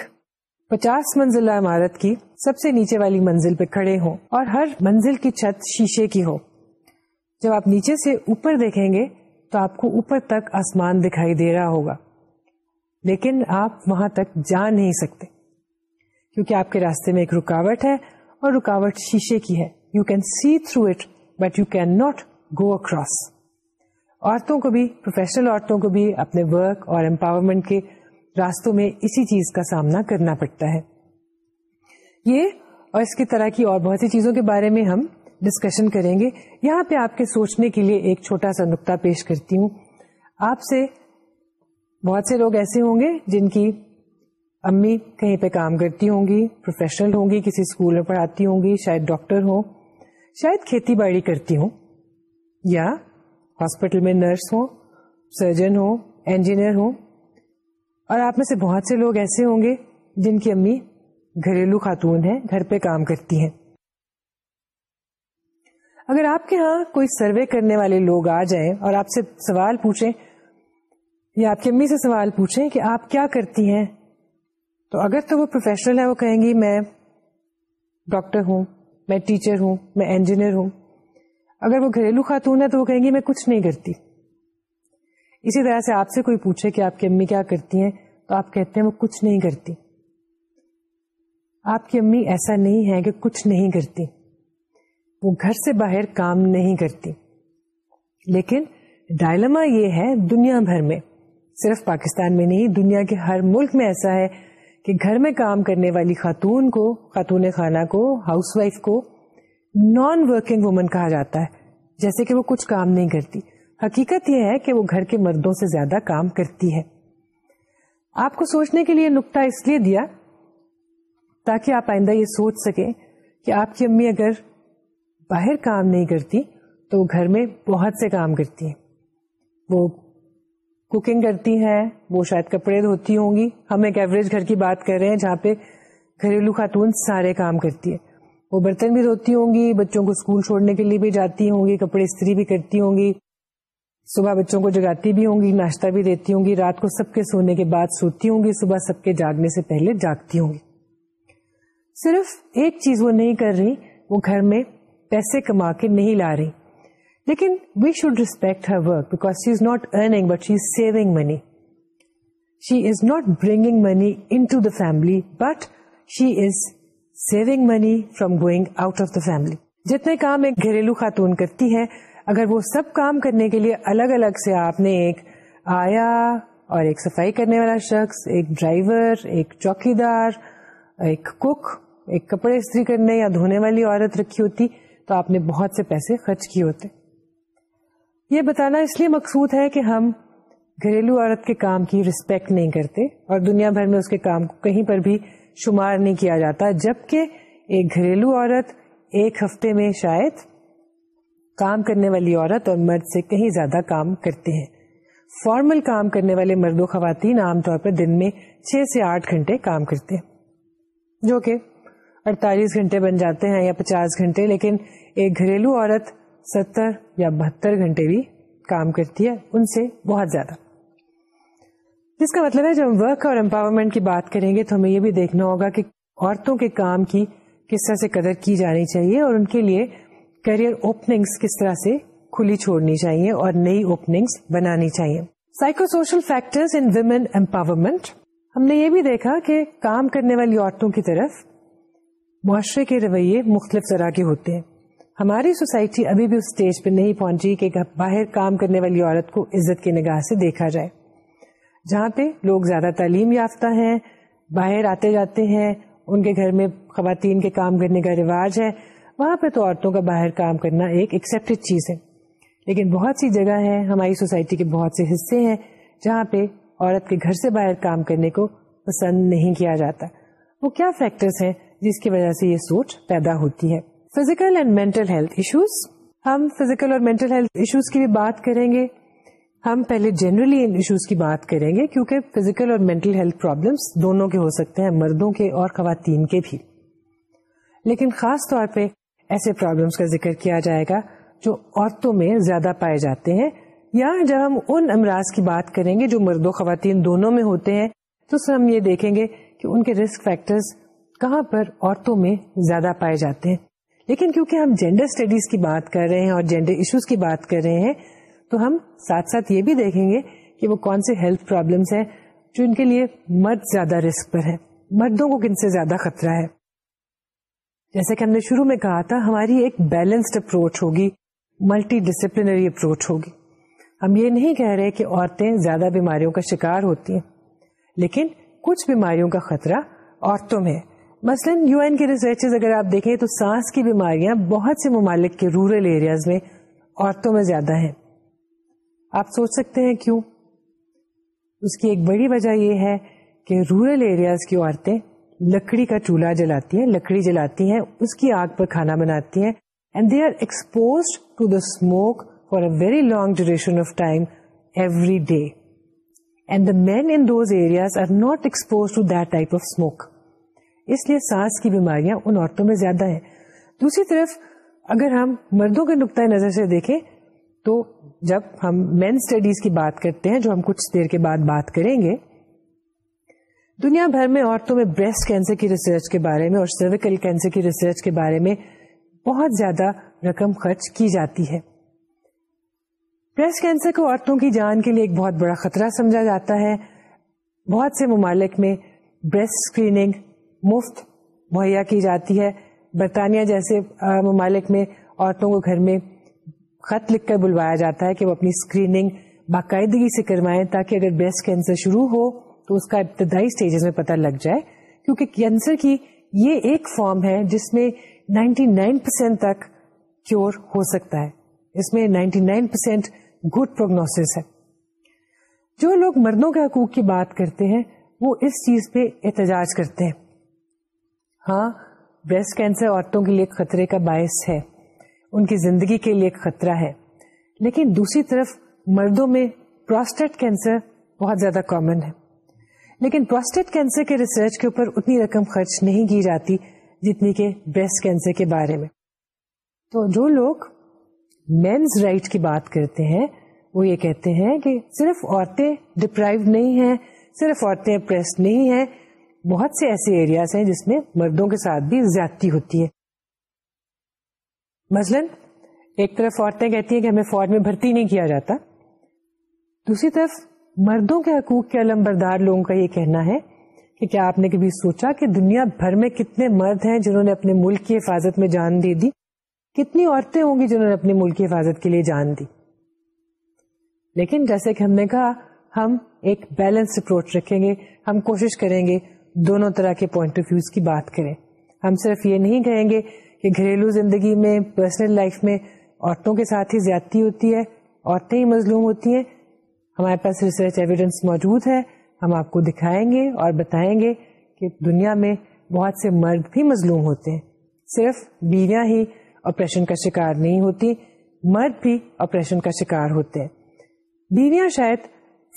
پچاس منزلہ عمارت کی سب سے نیچے والی منزل پہ کھڑے ہوں اور ہر منزل کی چھت شیشے کی ہو۔ جب آپ نیچے سے اوپر دیکھیں گے تو آپ کو اوپر تک آسمان دکھائی دے رہا ہوگا۔ لیکن آپ وہاں تک جا نہیں سکتے۔ کیونکہ آپ کے راستے میں ایک رکاوٹ ہے اور رکاوٹ شیشے کی ہے۔ You can see through it but you cannot go across عورتوں کو بھی پروفیشنل عورتوں کو بھی اپنے ورک اور امپاورمنٹ کے راستوں میں اسی چیز کا سامنا کرنا پڑتا ہے۔ یہ اور اس کی طرح کی اور بہت سی چیزوں کے بارے میں ہم ڈسکشن کریں گے۔ یہاں پہ آپ کے سوچنے کے لیے ایک چھوٹا سا نقطہ پیش کرتی ہوں۔ آپ سے بہت سے لوگ ایسے ہوں گے جن کی امی کہیں پہ کام کرتی ہوں گی پروفیشنل ہوں گی، کسی اسکول میں پڑھاتی ہوں گی، شاید ڈاکٹر ہوں، شاید کھیتی باڑی کرتی ہوں، یا ہاسپٹل میں نرس ہوں سرجن ہوں انجینئر ہوں۔ اور آپ میں سے بہت سے لوگ ایسے ہوں گے جن کی امی گھریلو خاتون ہیں، گھر پہ کام کرتی ہیں۔ اگر آپ کے ہاں کوئی سروے کرنے والے لوگ آ جائیں اور آپ سے سوال پوچھیں یا آپ کی امی سے سوال پوچھیں کہ آپ کیا کرتی ہیں، تو اگر تو وہ پروفیشنل ہے وہ کہیں گی میں ڈاکٹر ہوں، میں ٹیچر ہوں، میں انجینئر ہوں۔ اگر وہ گھریلو خاتون ہے تو وہ کہیں گی میں کچھ نہیں کرتی۔ اسی طرح سے آپ سے کوئی پوچھے کہ آپ کی امی کیا کرتی ہیں، تو آپ کہتے ہیں وہ کچھ نہیں کرتی۔ آپ کی امی ایسا نہیں ہے کہ کچھ نہیں کرتی۔ وہ گھر سے باہر کام نہیں کرتی۔ لیکن ڈائلما یہ ہے، دنیا بھر میں، صرف پاکستان میں نہیں، دنیا کے ہر ملک میں ایسا ہے کہ گھر میں کام کرنے والی خاتون کو، خاتون خانہ کو ہاؤس وائف کو نان ورکنگ وومن کہا جاتا ہے، جیسے کہ وہ کچھ کام نہیں کرتی۔ حقیقت یہ ہے کہ وہ گھر کے مردوں سے زیادہ کام کرتی ہے۔ آپ کو سوچنے کے لیے نقطہ اس لیے دیا تاکہ آپ آئندہ یہ سوچ سکیں کہ آپ کی امی اگر باہر کام نہیں کرتی تو وہ گھر میں بہت سے کام کرتی ہیں۔ وہ کوکنگ کرتی ہیں، وہ شاید کپڑے دھوتی ہوں گی۔ ہم ایک ایوریج گھر کی بات کر رہے ہیں جہاں پہ گھریلو خاتون سارے کام کرتی ہے وہ برتن بھی دھوتی ہوں گی، بچوں کو اسکول چھوڑنے کے لیے بھی جاتی ہوں گی، کپڑے استری بھی کرتی ہوں گی۔ صبح بچوں کو جگاتی بھی ہوں گی، ناشتہ بھی دیتی ہوں گی، رات کو سب کے سونے کے بعد سوتی ہوں گی، صبح سب کے جاگنے سے پہلے جاگتی ہوں گی۔ صرف ایک چیز وہ نہیں کر رہی، وہ گھر میں پیسے کما کے نہیں لا رہی۔ لیکن we should respect her work because she is not earning but she is saving money she is not bringing money into the family but she is saving money from going out of the family جتنے کام ایک گھریلو خاتون کرتی ہے اگر وہ سب کام کرنے کے لیے الگ الگ سے آپ نے ایک آیا اور ایک صفائی کرنے والا شخص، ایک ڈرائیور، ایک چوکی دار ایک کوک ایک کپڑے استری کرنے یا دھونے والی عورت رکھی ہوتی تو آپ نے بہت سے پیسے خرچ کیے ہوتے۔ یہ بتانا اس لیے مقصود ہے کہ ہم گھریلو عورت کے کام کی رسپیکٹ نہیں کرتے اور دنیا بھر میں اس کے کام کو کہیں پر بھی شمار نہیں کیا جاتا، جبکہ ایک گھریلو عورت ایک ہفتے میں شاید کام کرنے والی عورت اور مرد سے کہیں زیادہ کام کرتے ہیں۔ فارمل کام کرنے والے مرد و خواتین عام طور پر دن میں چھ سے آٹھ گھنٹے کام کرتے ہیں۔ جو کہ اڑتالیس گھنٹے بن جاتے ہیں یا پچاس گھنٹے، لیکن ایک گھریلو عورت ستر یا بہتر گھنٹے بھی کام کرتی ہے، ان سے بہت زیادہ۔ جس کا مطلب ہے جب ہم ورک اور امپاورمنٹ کی بات کریں گے تو ہمیں یہ بھی دیکھنا ہوگا کہ عورتوں کے کام کی کس طرح سے قدر کی جانی چاہیے اور ان کے لیے کیریئر اوپننگس کس طرح سے کھلی چھوڑنی چاہیے اور نئی اوپننگس بنانی چاہیے؟ Psycho social factor in women empowerment ہم نے یہ بھی دیکھا کہ کام کرنے والی عورتوں کی طرف معاشرے کے رویے مختلف طرح کے ہوتے ہیں۔ ہماری سوسائٹی ابھی بھی اس اسٹیج پہ نہیں پہنچی کہ باہر کام کرنے والی عورت کو عزت کی نگاہ سے دیکھا جائے۔ جہاں پہ لوگ زیادہ تعلیم یافتہ ہیں، باہر آتے جاتے ہیں، ان کے گھر میں خواتین کے کام کرنے کا رواج ہے وہاں پہ تو عورتوں کا باہر کام کرنا ایک ایکسپٹیڈ چیز ہے۔ لیکن بہت سی جگہ ہے ہماری سوسائٹی کے بہت سے حصے ہیں، جہاں پہ عورت کے گھر سے باہر کام کرنے کو پسند نہیں کیا جاتا۔ وہ کیا فیکٹرز ہیں جس کی وجہ سے یہ سوچ پیدا ہوتی ہے؟ Physical and mental health issues ہم فزیکل اور مینٹل ہیلتھ ایشوز کی بھی بات کریں گے۔ ہم پہلے جنرلی ان ایشوز کی بات کریں گے، کیونکہ فزیکل اور مینٹل ہیلتھ پرابلمس دونوں کے ہو سکتے ہیں، مردوں کے اور خواتین کے بھی۔ لیکن خاص طور پہ ایسے پرابلمس کا ذکر کیا جائے گا جو عورتوں میں زیادہ پائے جاتے ہیں، یا جب ہم ان امراض کی بات کریں گے جو مرد و خواتین دونوں میں ہوتے ہیں، تو سر ہم یہ دیکھیں گے کہ ان کے رسک فیکٹرز کہاں پر عورتوں میں زیادہ پائے جاتے ہیں۔ لیکن کیونکہ ہم جینڈر اسٹڈیز کی بات کر رہے ہیں اور جینڈر ایشوز کی بات کر رہے ہیں، تو ہم ساتھ ساتھ یہ بھی دیکھیں گے کہ وہ کون سے ہیلتھ پرابلمس ہیں جو ان کے لیے مرد زیادہ رسک پر ہے مردوں کو کن سے زیادہ خطرہ ہے؟ جیسے کہ ہم نے شروع میں کہا تھا، ہماری ایک بیلنسڈ اپروچ ہوگی ملٹی ڈسپلنری اپروچ ہوگی۔ ہم یہ نہیں کہہ رہے کہ عورتیں زیادہ بیماریوں کا شکار ہوتی ہیں، لیکن کچھ بیماریوں کا خطرہ عورتوں میں مثلاً یو این کے ریسرچ اگر آپ دیکھیں تو سانس کی بیماریاں بہت سے ممالک کے رورل ایریاز میں عورتوں میں زیادہ ہیں۔ آپ سوچ سکتے ہیں کیوں؟ اس کی ایک بڑی وجہ یہ ہے کہ رورل ایریاز کی عورتیں لکڑی کا چولہا جلاتی ہیں، لکڑی جلاتی ہیں، اس کی آگ پر کھانا بناتی ہیں and they are expose to the smoke for a very long duration of time every day and the men in those areas are not expose to that type of smoke اس لیے سانس کی بیماریاں ان عورتوں میں زیادہ ہیں۔ دوسری طرف، اگر ہم مردوں کے نقطۂ نظر سے دیکھیں، تو جب ہم مین اسٹڈیز کی بات کرتے ہیں، جو ہم کچھ دیر کے بعد بات کریں گے دنیا بھر میں عورتوں میں بریسٹ کینسر کی ریسرچ کے بارے میں اور سرویکل کینسر کی ریسرچ کے بارے میں بہت زیادہ رقم خرچ کی جاتی ہے۔ بریسٹ کینسر کو عورتوں کی جان کے لیے ایک بہت بڑا خطرہ سمجھا جاتا ہے۔ بہت سے ممالک میں بریسٹ اسکریننگ مفت مہیا کی جاتی ہے۔ برطانیہ جیسے ممالک میں عورتوں کو گھر میں خط لکھ کر بلوایا جاتا ہے کہ وہ اپنی اسکریننگ باقاعدگی سے کروائیں تاکہ اگر بریسٹ کینسر شروع ہو تو اس کا ابتدائی اسٹیجز میں پتہ لگ جائے، کیونکہ کینسر کی یہ ایک فارم ہے جس میں نائنٹی نائن پرسینٹ تک کیور ہو سکتا ہے۔ اس میں ninety nine percent good prognosis ہے۔ جو لوگ مردوں کے حقوق کی بات کرتے ہیں، وہ اس چیز پہ احتجاج کرتے ہیں۔ ہاں بریسٹ کینسر عورتوں کے لیے خطرے کا باعث ہے۔ ان کی زندگی کے لیے ایک خطرہ ہے۔ لیکن دوسری طرف مردوں میں پروسٹیٹ کینسر بہت زیادہ کامن ہے۔ لیکن پروسٹیٹ کینسر کے ریسرچ کے اوپر اتنی رقم خرچ نہیں کی جاتی جتنی کہ بریسٹ کینسر کے بارے میں۔ تو جو لوگ مینز رائٹ کی بات کرتے ہیں، وہ یہ کہتے ہیں کہ صرف عورتیں ڈپرائیو نہیں ہیں، صرف عورتیں اپریس نہیں ہیں۔ بہت سے ایسے ایریاز ہیں جس میں مردوں کے ساتھ بھی زیادتی ہوتی ہے۔ مثلاً، ایک طرف عورتیں کہتی ہیں کہ ہمیں فوج میں بھرتی نہیں کیا جاتا۔ دوسری طرف مردوں کے حقوق کے علم بردار لوگوں کا یہ کہنا ہے کہ کیا آپ نے کبھی سوچا کہ دنیا بھر میں کتنے مرد ہیں جنہوں نے اپنے ملک کی حفاظت میں جان دے دی؟ کتنی عورتیں ہوں گی جنہوں نے اپنے ملک کی حفاظت کے لیے جان دی؟ لیکن جیسے کہ ہم نے کہا، ہم ایک بیلنس اپروچ رکھیں گے، ہم کوشش کریں گے دونوں طرح کے پوائنٹ آف ویوز کی بات کریں۔ ہم صرف یہ نہیں کہیں گے کہ گھریلو زندگی میں پرسنل لائف میں عورتوں کے ساتھ ہی زیادتی ہوتی ہے، عورتیں ہی مظلوم ہوتی ہیں ہمارے پاس ریسرچ ایویڈینس موجود ہے، ہم آپ کو دکھائیں گے اور بتائیں گے کہ دنیا میں بہت سے مرد بھی مظلوم ہوتے ہیں۔ صرف بیویاں ہی آپریشن کا شکار نہیں ہوتی، مرد بھی آپریشن کا شکار ہوتے ہیں۔ بیویاں شاید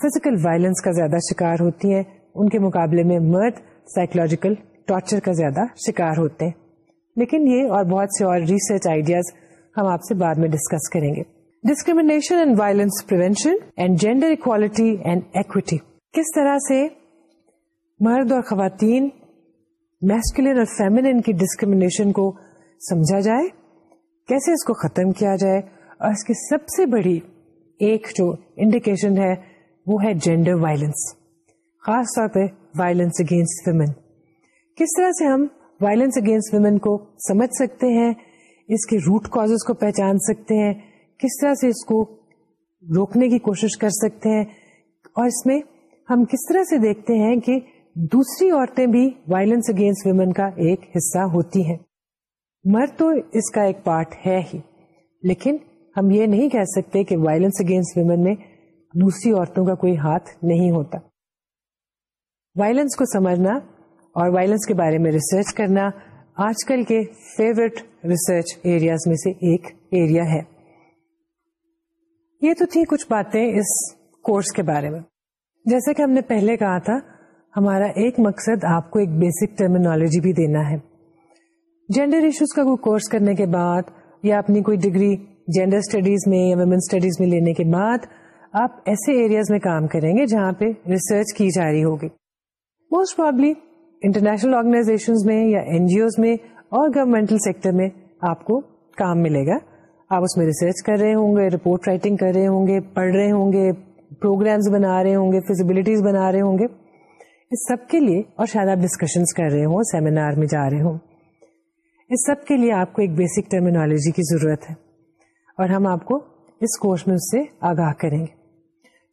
فزیکل وائلنس کا زیادہ شکار ہوتی ہیں، ان کے مقابلے میں مرد سائیکولوجیکل ٹارچر کا زیادہ شکار ہوتے ہیں۔ لیکن یہ اور بہت سے اور ریسرچ آئیڈیاز ہم آپ سے بعد میں ڈسکس کریں گے۔ Discrimination and violence prevention and gender equality and equity کس طرح سے مرد اور خواتین میسکولین اور فیمنن کی ڈسکریمنیشن کو سمجھا جائے؟ کیسے اس کو ختم کیا جائے؟ اور اس کی سب سے بڑی ایک جو انڈیکیشن ہے، وہ ہے جینڈر وائلنس خاص طور پہ وائلنس اگینسٹ ویمن کس طرح سے ہم وائلنس اگینسٹ ویمن کو سمجھ سکتے ہیں؟ اس کے روٹ کاز کو پہچان سکتے ہیں؟ کس طرح سے اس کو روکنے کی کوشش کر سکتے ہیں؟ اور اس میں ہم کس طرح سے دیکھتے ہیں کہ دوسری عورتیں بھی وائلنس اگینسٹ ویمن کا ایک حصہ ہوتی ہیں۔ مرد تو اس کا ایک پارٹ ہے ہی، لیکن ہم یہ نہیں کہہ سکتے کہ وائلنس اگینسٹ ویمن میں دوسری عورتوں کا کوئی ہاتھ نہیں ہوتا۔ وائلنس کو سمجھنا اور وائلنس کے بارے میں ریسرچ کرنا آج کل کے فیوریٹ ریسرچ ایریاز میں سے ایک ایریا ہے۔ یہ تو تھی کچھ باتیں اس کورس کے بارے میں۔ جیسے کہ ہم نے پہلے کہا تھا، ہمارا ایک مقصد آپ کو ایک بیسک ٹرمینالوجی بھی دینا ہے۔ جینڈر ایشوز کا کوئی کورس کرنے کے بعد یا اپنی کوئی ڈگری جینڈر اسٹڈیز میں یا ویمن اسٹڈیز میں لینے کے بعد آپ ایسے ایریاز میں کام کریں گے جہاں پہ ریسرچ کی جا رہی ہوگی۔ موسٹ پرابلی انٹرنیشنل آرگنائزیشن میں یا این جی اوز میں اور گورمنٹل سیکٹر میں آپ کو کام ملے گا۔ آپ اس میں ریسرچ کر رہے ہوں گے رپورٹ رائٹنگ کر رہے ہوں گے، پڑھ رہے ہوں گے پروگرامز بنا رہے ہوں گے فیزیبلٹیز بنا رہے ہوں گے، اس سب کے لیے، اور شاید آپ ڈسکشنز کر رہے ہوں سیمینار میں جا رہے ہوں، اس سب کے لیے آپ کو ایک بیسک ٹرمینالوجی کی ضرورت ہے، اور ہم آپ کو اس کورس میں اس سے آگاہ کریں گے۔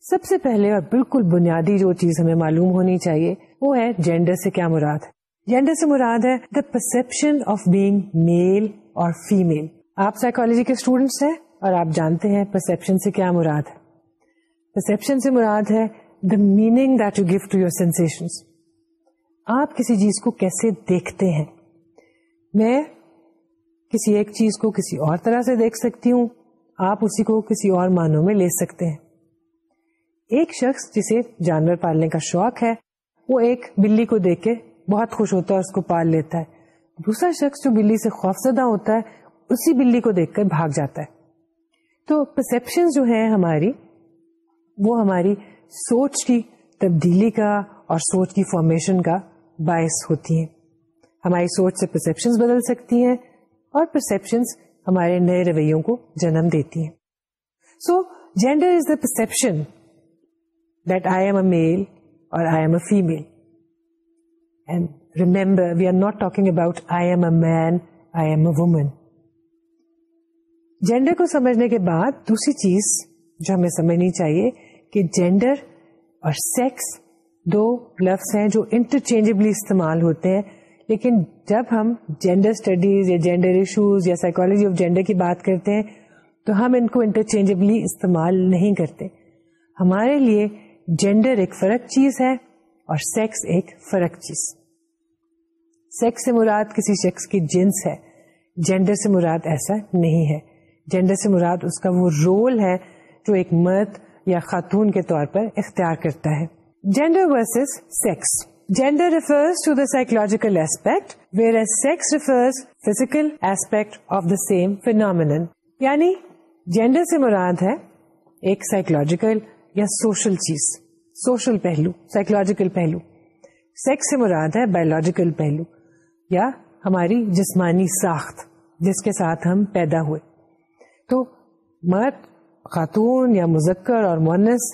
سب سے پہلے اور بالکل بنیادی جو چیز ہمیں معلوم ہونی چاہیے، وہ ہے جینڈر سے کیا مراد ہے۔ جینڈر سے مراد ہے the perception of being male اور فیمل آپ سائیکولوجی کے اسٹوڈینٹس ہیں اور آپ جانتے ہیں پرسپشن سے کیا مراد ہے۔ پرسپشن سے مراد ہے the meaning that you give to your sensation آپ کسی چیز کو کیسے دیکھتے ہیں؟ میں کسی ایک چیز کو کسی اور طرح سے دیکھ سکتی ہوں، آپ اسی کو کسی اور معنوں میں لے سکتے ہیں۔ ایک شخص جسے جانور پالنے کا شوق ہے، وہ ایک بلی کو دیکھ کے بہت خوش ہوتا ہے اس کو پال لیتا ہے۔ دوسرا شخص جو بلی سے خوف زدہ ہوتا ہے اسی بلی کو دیکھ کر بھاگ جاتا ہے۔ تو پرسپشن جو ہے ہماری، وہ ہماری سوچ کی تبدیلی کا اور سوچ کی فارمیشن کا باعث ہوتی ہیں۔ ہماری سوچ سے پرسپشن بدل سکتی ہیں اور پرسپشن ہمارے نئے رویوں کو جنم دیتی ہیں۔ So gender is the perception that I am a male اور I am a female and remember we are not talking about I am a man I am a woman gender کو سمجھنے کے بعد دوسری چیز جو ہمیں سمجھنی چاہیے کہ جینڈر اور سیکس دو لفظ ہیں جو انٹرچینجبلی استعمال ہوتے ہیں، لیکن جب ہم جینڈر اسٹڈیز یا جینڈر ایشوز یا سائیکولوجی آف جینڈر کی بات کرتے ہیں، تو ہم ان کو انٹرچینجبلی استعمال نہیں کرتے۔ ہمارے لیے جینڈر ایک فرق چیز ہے اور سیکس ایک فرق چیز۔ سیکس سے مراد کسی شخص کی جنس ہے جینڈر سے مراد ایسا نہیں ہے۔ جینڈر سے مراد اس کا وہ رول ہے جو ایک مرد یا خاتون کے طور پر اختیار کرتا ہے۔ Gender versus sex Gender refers to the psychological aspect, whereas sex refers physical aspect of the same phenomenon. یعنی جینڈر سے مراد ہے ایک سائیکولوجیکل یا سوشل چیز سوشل پہلو سائیکولوجیکل پہلو۔ سیکس سے مراد ہے بایولوجیکل پہلو یا ہماری جسمانی ساخت جس کے ساتھ ہم پیدا ہوئے۔ تو مرد، خاتون یا مذکر اور مونس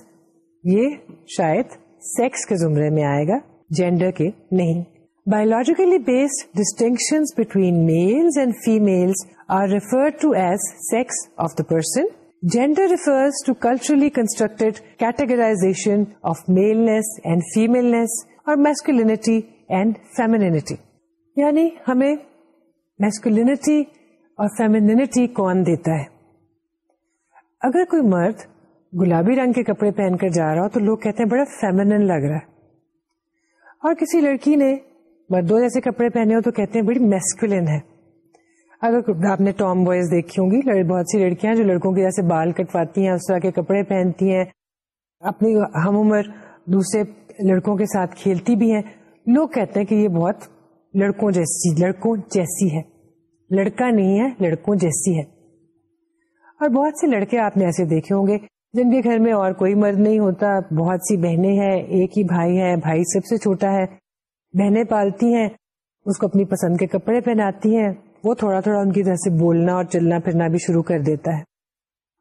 یہ شاید سیکس کے زمرے میں آئے گا جینڈر کے نہیں۔ Biologically based distinction between males and females are refer to as sex of the person gender refers to culturally constructed categorization of maleness and femaleness اور میسکولینٹی اینڈ فیمینٹی یعنی ہمیں میسکولینٹی اور فیمینٹی کون دیتا ہے؟ اگر کوئی مرد گلابی رنگ کے کپڑے پہن کر جا رہا ہو تو لوگ کہتے ہیں بڑا فیمنن لگ رہا ہے۔ اور کسی لڑکی نے مردوں جیسے کپڑے پہنے ہو تو کہتے ہیں بڑی میسکولن ہے۔ اگر آپ نے ٹام بوائز دیکھی ہوں گی بہت سی لڑکیاں جو لڑکوں کے جیسے بال کٹواتی ہیں، اس طرح کے کپڑے پہنتی ہیں۔ اپنی ہم عمر دوسرے لڑکوں کے ساتھ کھیلتی بھی ہیں۔ لوگ کہتے ہیں کہ یہ بہت لڑکوں جیسی لڑکوں جیسی ہے۔ لڑکا نہیں ہے، لڑکوں جیسی ہے۔ اور بہت سے لڑکے آپ نے ایسے دیکھے ہوں گے جن کے گھر میں اور کوئی مرد نہیں ہوتا، بہت سی بہنیں ہیں، ایک ہی بھائی ہے بھائی سب سے چھوٹا ہے، بہنیں پالتی ہیں، اس کو اپنی پسند کے کپڑے پہناتی ہیں، وہ تھوڑا تھوڑا ان کی طرح سے بولنا اور چلنا پھرنا بھی شروع کر دیتا ہے۔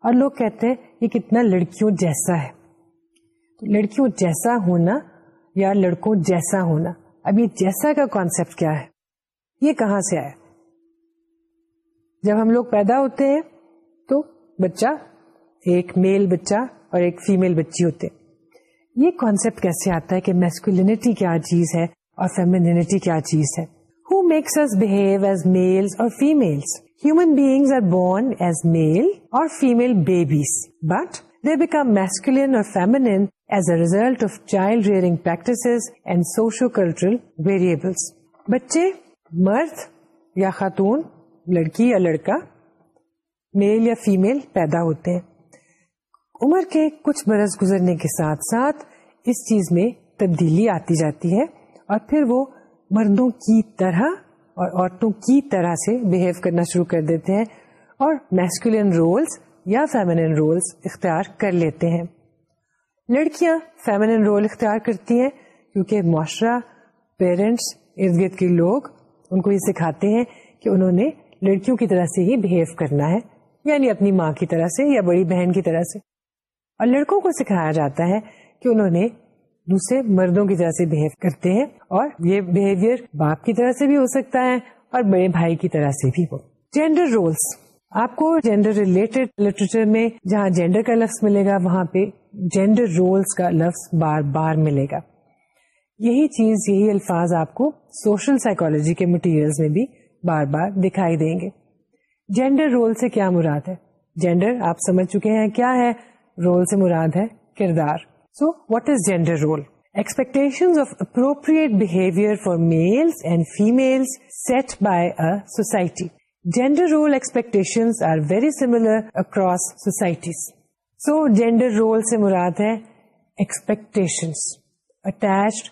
اور لوگ کہتے ہیں، یہ کتنا لڑکیوں جیسا ہے۔ لڑکیوں جیسا ہونا یا لڑکوں جیسا ہونا، اب یہ جیسا کا کانسیپٹ کیا ہے؟ یہ کہاں سے آیا؟ جب ہم لوگ پیدا ہوتے ہیں بچہ، ایک میل بچہ اور ایک فیمل بچی ہوتے۔ یہ کانسیپٹ کیسے آتا ہے کہ میسکولینٹی کیا چیز ہے اور فیمینٹی کیا چیز ہے؟ Who makes us behave as males اور females human beings are born as male اور female babies but they become masculine اور feminine as a result of child rearing practice and socio cultural variables بچے، مرد یا خاتون، لڑکی یا لڑکا میل یا فیمل پیدا ہوتے ہیں۔ عمر کے کچھ برس گزرنے کے ساتھ ساتھ اس چیز میں تبدیلی آتی جاتی ہے اور پھر وہ مردوں کی طرح اور عورتوں کی طرح سے بہیو کرنا شروع کر دیتے ہیں اور میسکولین رولس یا فیمنن رولس اختیار کر لیتے ہیں۔ لڑکیاں فیمنن رول اختیار کرتی ہیں کیونکہ معاشرہ پیرنٹس ارد گرد کے لوگ ان کو یہ سکھاتے ہیں کہ انہوں نے لڑکیوں کی طرح سے ہی بہیو کرنا ہے۔ یعنی اپنی ماں کی طرح سے یا بڑی بہن کی طرح سے۔ اور لڑکوں کو سکھایا جاتا ہے کہ انہوں نے دوسرے مردوں کی طرح سے بہیو کرتے ہیں اور یہ بہیویئر باپ کی طرح سے بھی ہو سکتا ہے اور بڑے بھائی کی طرح سے بھی ہو۔ جینڈر رولس آپ کو جینڈر ریلیٹڈ لٹریچر میں جہاں جینڈر کا لفظ ملے گا، وہاں پہ جینڈر رولس کا لفظ بار بار ملے گا۔ یہی چیز، یہی الفاظ آپ کو سوشل سائیکولوجی کے مٹیریل میں بھی بار بار دکھائی دیں گے۔ جینڈر رول سے کیا مراد ہے؟ جینڈر، آپ سمجھ چکے ہیں کیا ہے؟ رول سے مراد ہے کردار۔ So what is gender role expectation of appropriate behaviour for males and female set by a society gender role expectation are very similar across societies so gender role سے مراد ہے expectation attach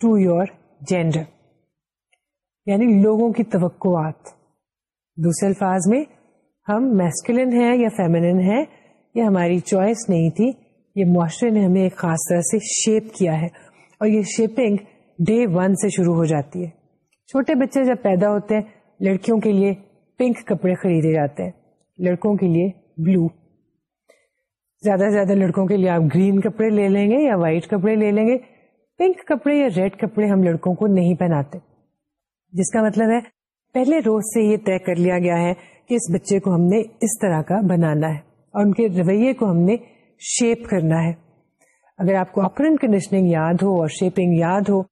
to your gender یعنی لوگوں کی توقعات۔ دوسرے الفاظ میں، ہم میسکولن ہیں یا فیمنن ہے یہ ہماری چوائس نہیں تھی، یہ معاشرے نے ہمیں ایک خاص طرح سے شیپ کیا ہے، اور یہ شیپنگ ڈے ون سے شروع ہو جاتی ہے۔ چھوٹے بچے جب پیدا ہوتے ہیں، لڑکیوں کے لیے پنک کپڑے خریدے جاتے ہیں، لڑکوں کے لیے بلو زیادہ سے زیادہ لڑکوں کے لیے آپ گرین کپڑے لے لیں گے یا وائٹ کپڑے لے لیں گے۔ پنک کپڑے یا ریڈ کپڑے ہم لڑکوں کو نہیں پہناتے۔ جس کا مطلب ہے پہلے روز سے یہ طے کر لیا گیا ہے کہ اس بچے کو ہم نے اس طرح کا بنانا ہے اور ان کے رویے کو ہم نے شیپ کرنا ہے۔ اگر آپ کو اپرنٹ کنڈیشننگ یاد ہو اور شیپنگ یاد ہو،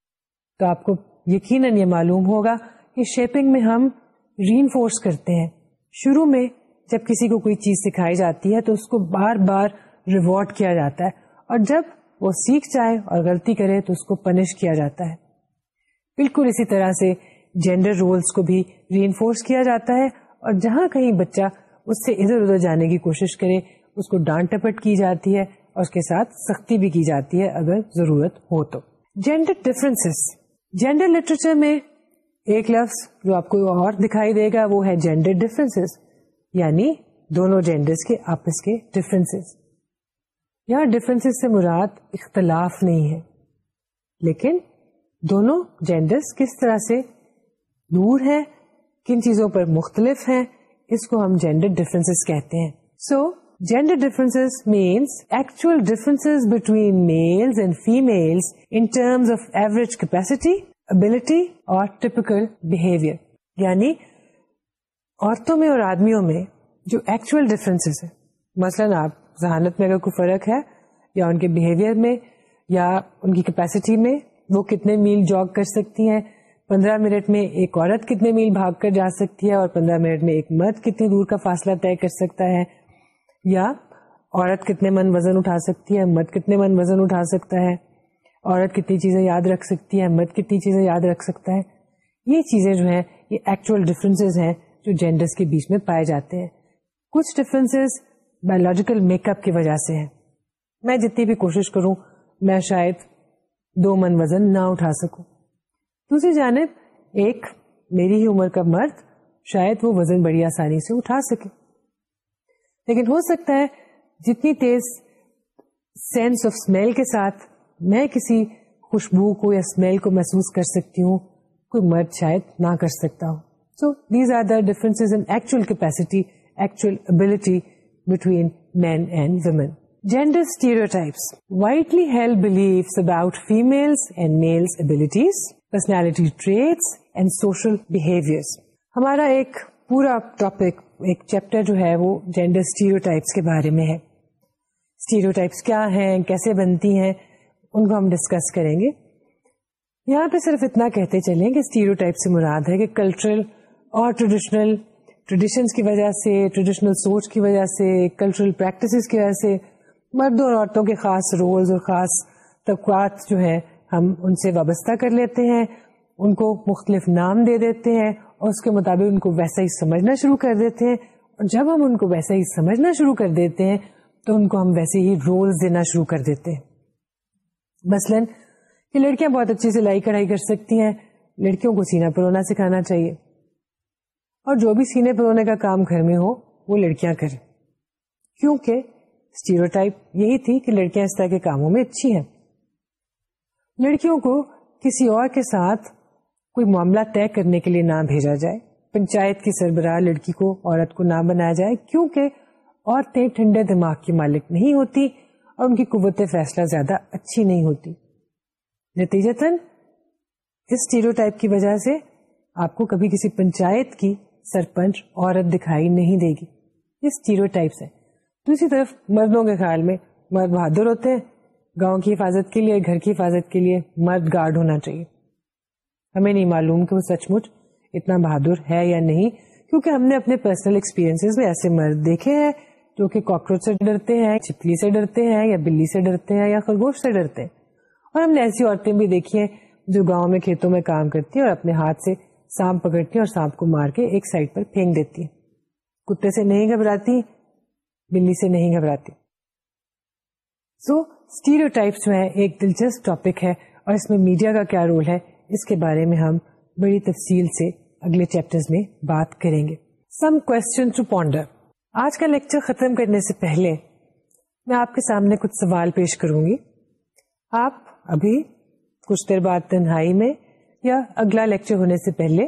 تو آپ کو یقیناً یہ معلوم ہوگا کہ شیپنگ میں ہم ری انفورس کرتے ہیں۔ شروع میں جب کسی کو کوئی چیز سکھائی جاتی ہے تو اس کو بار بار ریوارڈ کیا جاتا ہے اور جب وہ سیکھ جائے اور غلطی کرے تو اس کو پنش کیا جاتا ہے۔ بالکل اسی طرح سے جینڈر رولس کو بھی ری انفورس کیا جاتا ہے اور جہاں کہیں بچہ اس سے ادھر ادھر جانے کی کوشش کرے، اس کو ڈانٹ ٹپٹ کی جاتی ہے اور اس کے ساتھ سختی بھی کی جاتی ہے اگر ضرورت ہو تو۔ جینڈر ڈفرینس جینڈر لٹریچر میں ایک لفظ جو آپ کو اور دکھائی دے گا وہ ہے جینڈر ڈفرینس یعنی دونوں جینڈرس کے آپس کے ڈفرینس یہاں ڈفرینس سے مراد اختلاف نہیں ہے، لیکن دونوں جینڈرس کس طرح سے دور ہے کن چیزوں پر مختلف ہیں، اس کو ہم جینڈر ڈفرینس کہتے ہیں۔ So gender difference means actual difference between males and female in terms of average capacity ability اور ٹیپیکل بہیویئر یعنی عورتوں میں اور آدمیوں میں جو ایکچوئل ڈفرینس ہے مثلاً آپ ذہانت میں اگر کوئی فرق ہے، یا ان کے بہیویئر میں، یا ان کی کیپیسٹی میں، وہ کتنے میل جاگ کر سکتی ہیں۔ پندرہ منٹ میں ایک عورت کتنے میل بھاگ کر جا سکتی ہے اور پندرہ منٹ میں ایک مرد کتنی دور کا فاصلہ طے کر سکتا ہے؟ یا عورت کتنے من وزن اٹھا سکتی ہے، مرد کتنے من وزن اٹھا سکتا ہے؟ عورت کتنی چیزیں یاد رکھ سکتی ہے، مرد کتنی چیزیں یاد رکھ سکتا ہے؟ یہ چیزیں جو ہیں، یہ ایکچوئل ڈفرینس ہیں جو جینڈرس کے بیچ میں پائے جاتے ہیں۔ کچھ ڈفرینس بایولوجیکل میک اپ کی وجہ سے ہیں۔ میں جتنی بھی کوشش کروں، میں شاید دو من وزن نہ اٹھا سکوں۔ دوسری جانب ایک میری ہی عمر کا مرد شاید وہ وزن بڑی آسانی سے اٹھا سکے۔ لیکن ہو سکتا ہے جتنی تیز سینس آف اسمیل کے ساتھ میں کسی خوشبو کو یا اسمیل کو محسوس کر سکتی ہوں، کوئی مرد شاید نہ کر سکتا ہوں so these are the difference in actual capacity actual ability between men and women gender stereotypes widely held beliefs about females and males abilities personality traits and social behaviour ہمارا ایک پورا ٹاپک ایک چیپٹر جو ہے وہ gender stereotypes کے بارے میں ہے۔ اسٹیریوٹائپس کیا ہیں، کیسے بنتی ہیں، ان کو ہم ڈسکس کریں گے۔ یہاں پہ صرف اتنا کہتے چلیں کہ اسٹیریوٹائپ سے مراد ہے کہ کلچرل اور ٹریڈیشنل ٹریڈیشنس کی وجہ سے ٹریڈیشنل سوچ کی وجہ سے کلچرل پریکٹسز کی وجہ سے۔ مردوں اور عورتوں کے خاص رولز اور خاص طبقات جو ہے ہم ان سے وابستہ کر لیتے ہیں، ان کو مختلف نام دے دیتے ہیں اور اس کے مطابق ان کو ویسا ہی سمجھنا شروع کر دیتے ہیں۔ اور جب ہم ان کو ویسا ہی سمجھنا شروع کر دیتے ہیں، تو ان کو ہم ویسے ہی رولز دینا شروع کر دیتے ہیں۔ مثلاً کہ لڑکیاں بہت اچھی سلائی کڑھائی کر سکتی ہیں، لڑکیوں کو سینا پرونا سکھانا چاہیے۔ اور جو بھی سینے پرونے کا کام گھر میں ہو، وہ لڑکیاں کریں۔ کیونکہ اسٹیریوٹائپ یہی تھی کہ لڑکیاں اس طرح کے کاموں میں اچھی ہیں۔ لڑکیوں کو کسی اور کے ساتھ کوئی معاملہ طے کرنے کے لیے نہ بھیجا جائے۔ پنچایت کی سربراہ لڑکی کو عورت کو نہ بنایا جائے، کیونکہ عورتیں ٹھنڈے دماغ کی مالک نہیں ہوتی اور ان کی قوت فیصلہ زیادہ اچھی نہیں ہوتی۔ نتیجتاً، اس اسٹیریو ٹائپ کی وجہ سے آپ کو کبھی کسی پنچایت کی سرپنچ عورت دکھائی نہیں دے گی۔ اس اسٹیریو ٹائپ سے دوسری طرف، مردوں کے خیال میں مرد بہادر ہوتے ہیں۔ گاؤں کی حفاظت کے لیے، گھر کی حفاظت کے لیے مرد گارڈ ہونا چاہیے۔ ہمیں نہیں معلوم کہ وہ سچ مچ اتنا بہادر ہے یا نہیں، کیونکہ ہم نے اپنے پرسنل ایکسپیرینس میں ایسے مرد دیکھے ہیں جو کہ کاکروچ سے ڈرتے ہیں چپلی سے ڈرتے ہیں یا بلی سے ڈرتے ہیں یا خرگوش سے ڈرتے ہیں۔ اور ہم نے ایسی عورتیں بھی دیکھی ہیں جو گاؤں میں کھیتوں میں کام کرتی ہیں اور اپنے ہاتھ سے سانپ پکڑتی ہیں اور سانپ کو مار کے ایک سائڈ پر پھینک دیتی ہیں۔ کتے سے نہیں گھبراتی، بلی سے نہیں گھبراتی۔ سو اسٹیریو ٹائپس جو ہے ایک دلچسپ ٹاپک ہے اور اس میں میڈیا کا کیا رول ہے، اس کے بارے میں ہم بڑی تفصیل سے اگلے چیپٹر میں بات کریں گے۔ سم ٹو پونڈر آج کا لیکچر ختم کرنے سے پہلے میں آپ کے سامنے کچھ سوال پیش کروں گی۔ آپ ابھی کچھ دیر بعد تنہائی میں یا اگلا لیکچر ہونے سے پہلے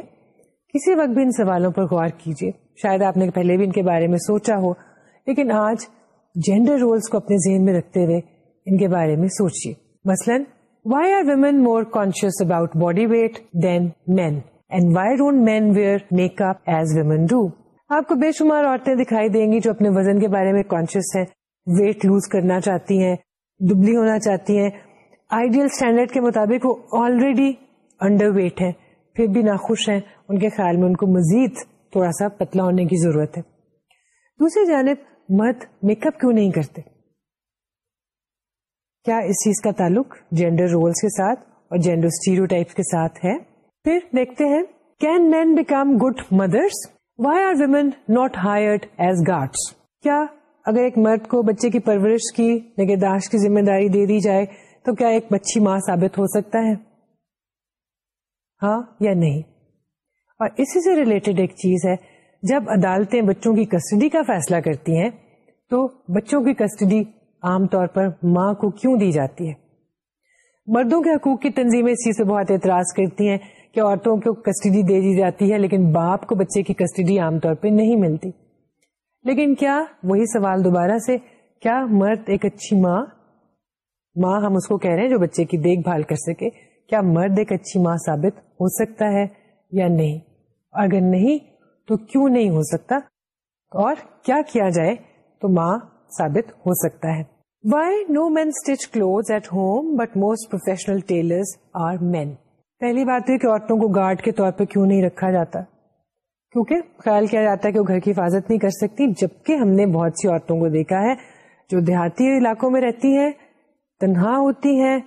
کسی وقت بھی ان سوالوں پر غور کیجیے۔ شاید آپ نے پہلے بھی ان کے بارے میں سوچا ہو، لیکن آج جینڈر رولس کو اپنے ذہن میں رکھتے ہوئے ان کے بارے میں سوچیے مثلاً why are women more conscious about body weight than men and why don't men wear make up as women do آپ کو بے شمار عورتیں دکھائی دیں گی جو اپنے وزن کے بارے میں کانشیس ہیں ویٹ لوز کرنا چاہتی ہیں، دبلی ہونا چاہتی ہیں۔ آئیڈیل اسٹینڈرڈ کے مطابق وہ آلریڈی انڈر ویٹ ہے پھر بھی ناخوش ہیں۔ ان کے خیال میں ان کو مزید تھوڑا سا پتلا ہونے کی ضرورت ہے۔ دوسری جانب، مرد میک اپ کیوں نہیں کرتے؟ کیا اس چیز کا تعلق جینڈر رولس کے ساتھ اور جینڈر اسٹیریو کے ساتھ ہے؟ پھر دیکھتے ہیں can men become good mothers why are women not hired as guards کیا اگر ایک مرد کو بچے کی پرورش کی، نگہداشت کی ذمہ داری دے دی جائے، تو کیا ایک بچی ماں ثابت ہو سکتا ہے؟ ہاں یا نہیں؟ اور اسی سے ریلیٹڈ ایک چیز ہے، جب عدالتیں بچوں کی کسٹڈی کا فیصلہ کرتی ہیں، تو بچوں کی کسٹڈی عام طور پر ماں کو کیوں دی جاتی ہے؟ مردوں کے حقوق کی تنظیمیں اس چیز سے بہت اعتراض کرتی ہیں کہ عورتوں کو کسٹڈی دے دی جاتی ہے، لیکن باپ کو بچے کی کسٹڈی عام طور پہ نہیں ملتی۔ لیکن کیا وہی سوال دوبارہ سے، کیا مرد ایک اچھی ماں ماں ہم اس کو کہہ رہے ہیں جو بچے کی دیکھ بھال کر سکے، کیا مرد ایک اچھی ماں ثابت ہو سکتا ہے یا نہیں؟ اگر نہیں، تو کیوں نہیں ہو سکتا؟ اور کیا کیا جائے تو ماں ثابت ہو سکتا ہے؟ Why no men stitch clothes at home but most professional tailor are men پہلی بات ہے کہ عورتوں کو گارڈ کے طور پہ کیوں نہیں رکھا جاتا؟ کیونکہ خیال کیا جاتا ہے کہ وہ گھر کی حفاظت نہیں کر سکتی، جبکہ ہم نے بہت سی عورتوں کو دیکھا ہے جو دیہاتی علاقوں میں رہتی ہیں، تنہا ہوتی ہیں،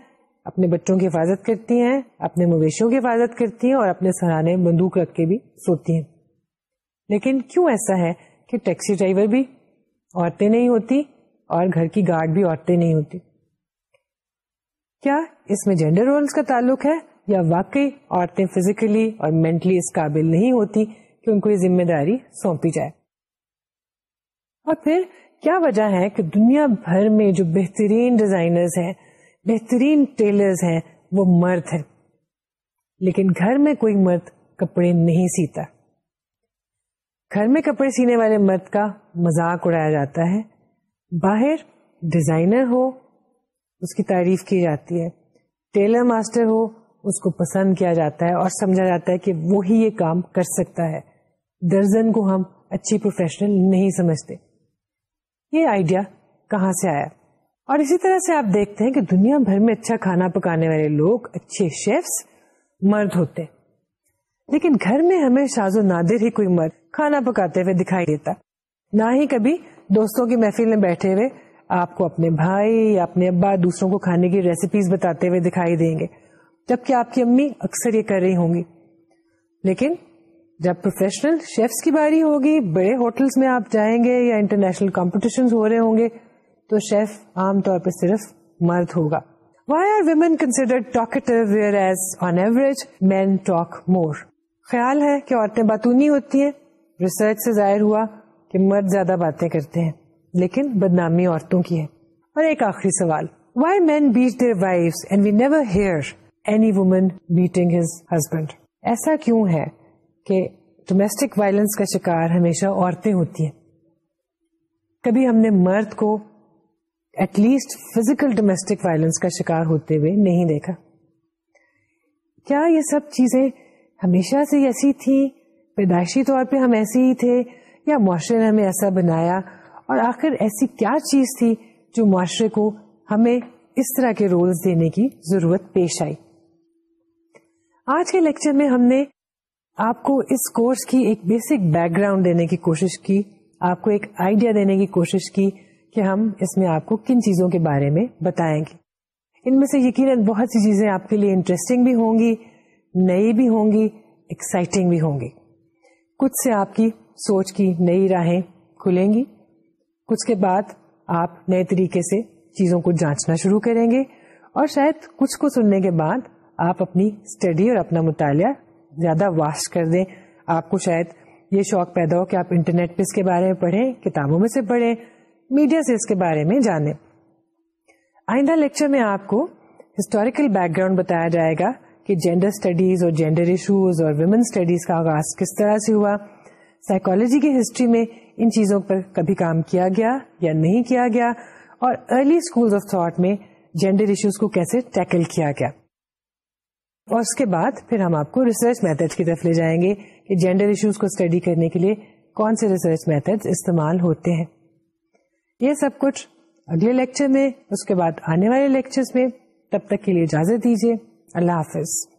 اپنے بچوں کی حفاظت کرتی ہیں، اپنے مویشیوں کی حفاظت کرتی ہیں اور اپنے سرانے بندوق رکھ کے بھی سوتی ہیں۔ لیکن کیوں ایسا ہے کہ ٹیکسی ڈرائیور بھی عورتیں نہیں ہوتی؟ اور گھر کی گارڈ بھی عورتیں نہیں ہوتی۔ کیا اس میں جینڈر رولس کا تعلق ہے یا واقعی عورتیں فزیکلی اور مینٹلی اس قابل نہیں ہوتی کہ ان کو یہ ذمہ داری سونپی جائے؟ اور پھر کیا وجہ ہے کہ دنیا بھر میں جو بہترین ڈیزائنرز ہیں، بہترین ٹیلرز ہیں، وہ مرد ہیں۔ لیکن گھر میں کوئی مرد کپڑے نہیں سیتا۔ گھر میں کپڑے سینے والے مرد کا مذاق اڑایا جاتا ہے۔ باہر ڈیزائنر ہو، اس کی تعریف کی جاتی ہے۔ ٹیلر ماسٹر ہو، اس کو پسند کیا جاتا ہے اور سمجھا جاتا ہے کہ وہی یہ کام کر سکتا ہے۔ درزن کو ہم اچھی پروفیشنل نہیں سمجھتے۔ یہ آئیڈیا کہاں سے آیا؟ اور اسی طرح سے آپ دیکھتے ہیں کہ دنیا بھر میں اچھا کھانا پکانے والے لوگ، اچھے شیفس مرد ہوتے لیکن گھر میں ہمیں شاز و نادر ہی کوئی مرد کھانا پکاتے ہوئے دکھائی دیتا۔ نہ ہی کبھی دوستوں کی محفل میں بیٹھے ہوئے آپ کو اپنے بھائی یا اپنے ابا، دوسروں کو کھانے کی ریسیپیز بتاتے ہوئے دکھائی دیں گے۔ جبکہ آپ کی امی اکثر یہ کر رہی ہوں گی۔ لیکن جب پروفیشنل شیفس کی باری ہوگی، بڑے ہوٹلس میں آپ جائیں گے یا انٹرنیشنل کمپٹیشن ہو رہے ہوں گے، تو شیف عام طور پہ صرف مرد ہوگا۔ Why are women consider whereas on average men talk more خیال ہے کہ عورتیں باتونی ہوتی ہیں۔ ریسرچ سے ظاہر ہوا کہ مرد زیادہ باتیں کرتے ہیں، لیکن بدنامی عورتوں کی ہے۔ اور ایک آخری سوال why men beat their wife and we never hear any woman beating his husband ایسا کیوں ہے کہ ڈومیسٹک وائلنس کا شکار ہمیشہ عورتیں ہوتی ہیں؟ کبھی ہم نے مرد کو at least physical domestic violence کا شکار ہوتے ہوئے نہیں دیکھا۔ کیا یہ سب چیزیں ہمیشہ سے ایسی تھی پیدائشی طور پہ ہم ایسے ہی تھے یا معاشرے نے ہمیں ایسا بنایا؟ اور آخر ایسی کیا چیز تھی جو معاشرے کو ہمیں اس طرح کے رولز دینے کی ضرورت پیش آئی؟ آج کے لیکچر میں ہم نے آپ کو اس کورس کی ایک بیسک بیک گراؤنڈ دینے کی کوشش کی، آپ کو ایک آئیڈیا دینے کی کوشش کی کہ ہم اس میں آپ کو کن چیزوں کے بارے میں بتائیں گے۔ ان میں سے یقیناً بہت سی چیزیں آپ کے لیے انٹرسٹنگ بھی ہوں گی، نئی بھی ہوں گی ایکسائٹنگ بھی ہوں گی۔ کچھ سے آپ کی سوچ کی نئی راہیں کھلیں گی۔ کچھ کے بعد آپ نئے طریقے سے چیزوں کو جانچنا شروع کریں گے اور شاید کچھ کو سننے کے بعد آپ اپنی اسٹڈی اور اپنا مطالعہ زیادہ واسٹ کر دیں۔ آپ کو شاید یہ شوق پیدا ہو کہ آپ انٹرنیٹ پہ اس کے بارے میں پڑھیں، کتابوں میں سے پڑھیں، میڈیا سے اس کے بارے میں جانیں۔ آئندہ لیکچر میں آپ کو ہسٹوریکل بیک گراؤنڈ بتایا جائے گا کہ جینڈر اسٹڈیز اور جینڈر ایشوز اور ویمن اسٹڈیز کا آغاز کس طرح سے ہوا۔ سائیکولوجی کی ہسٹری میں ان چیزوں پر کبھی کام کیا گیا یا نہیں کیا گیا اور ارلی اسکول آف تھاٹ میں جینڈر ایشوز کو کیسے ٹیکل کیا گیا۔ اور اس کے بعد پھر ہم آپ کو ریسرچ میتھڈ کی طرف لے جائیں گے کہ جینڈر ایشوز کو اسٹڈی کرنے کے لیے کون سے ریسرچ میتھڈ استعمال ہوتے ہیں۔ یہ سب کچھ اگلے لیکچر میں، اس کے بعد آنے والے لیکچر میں۔ تب تک کے لیے اجازت دیجیے۔ اللہ حافظ۔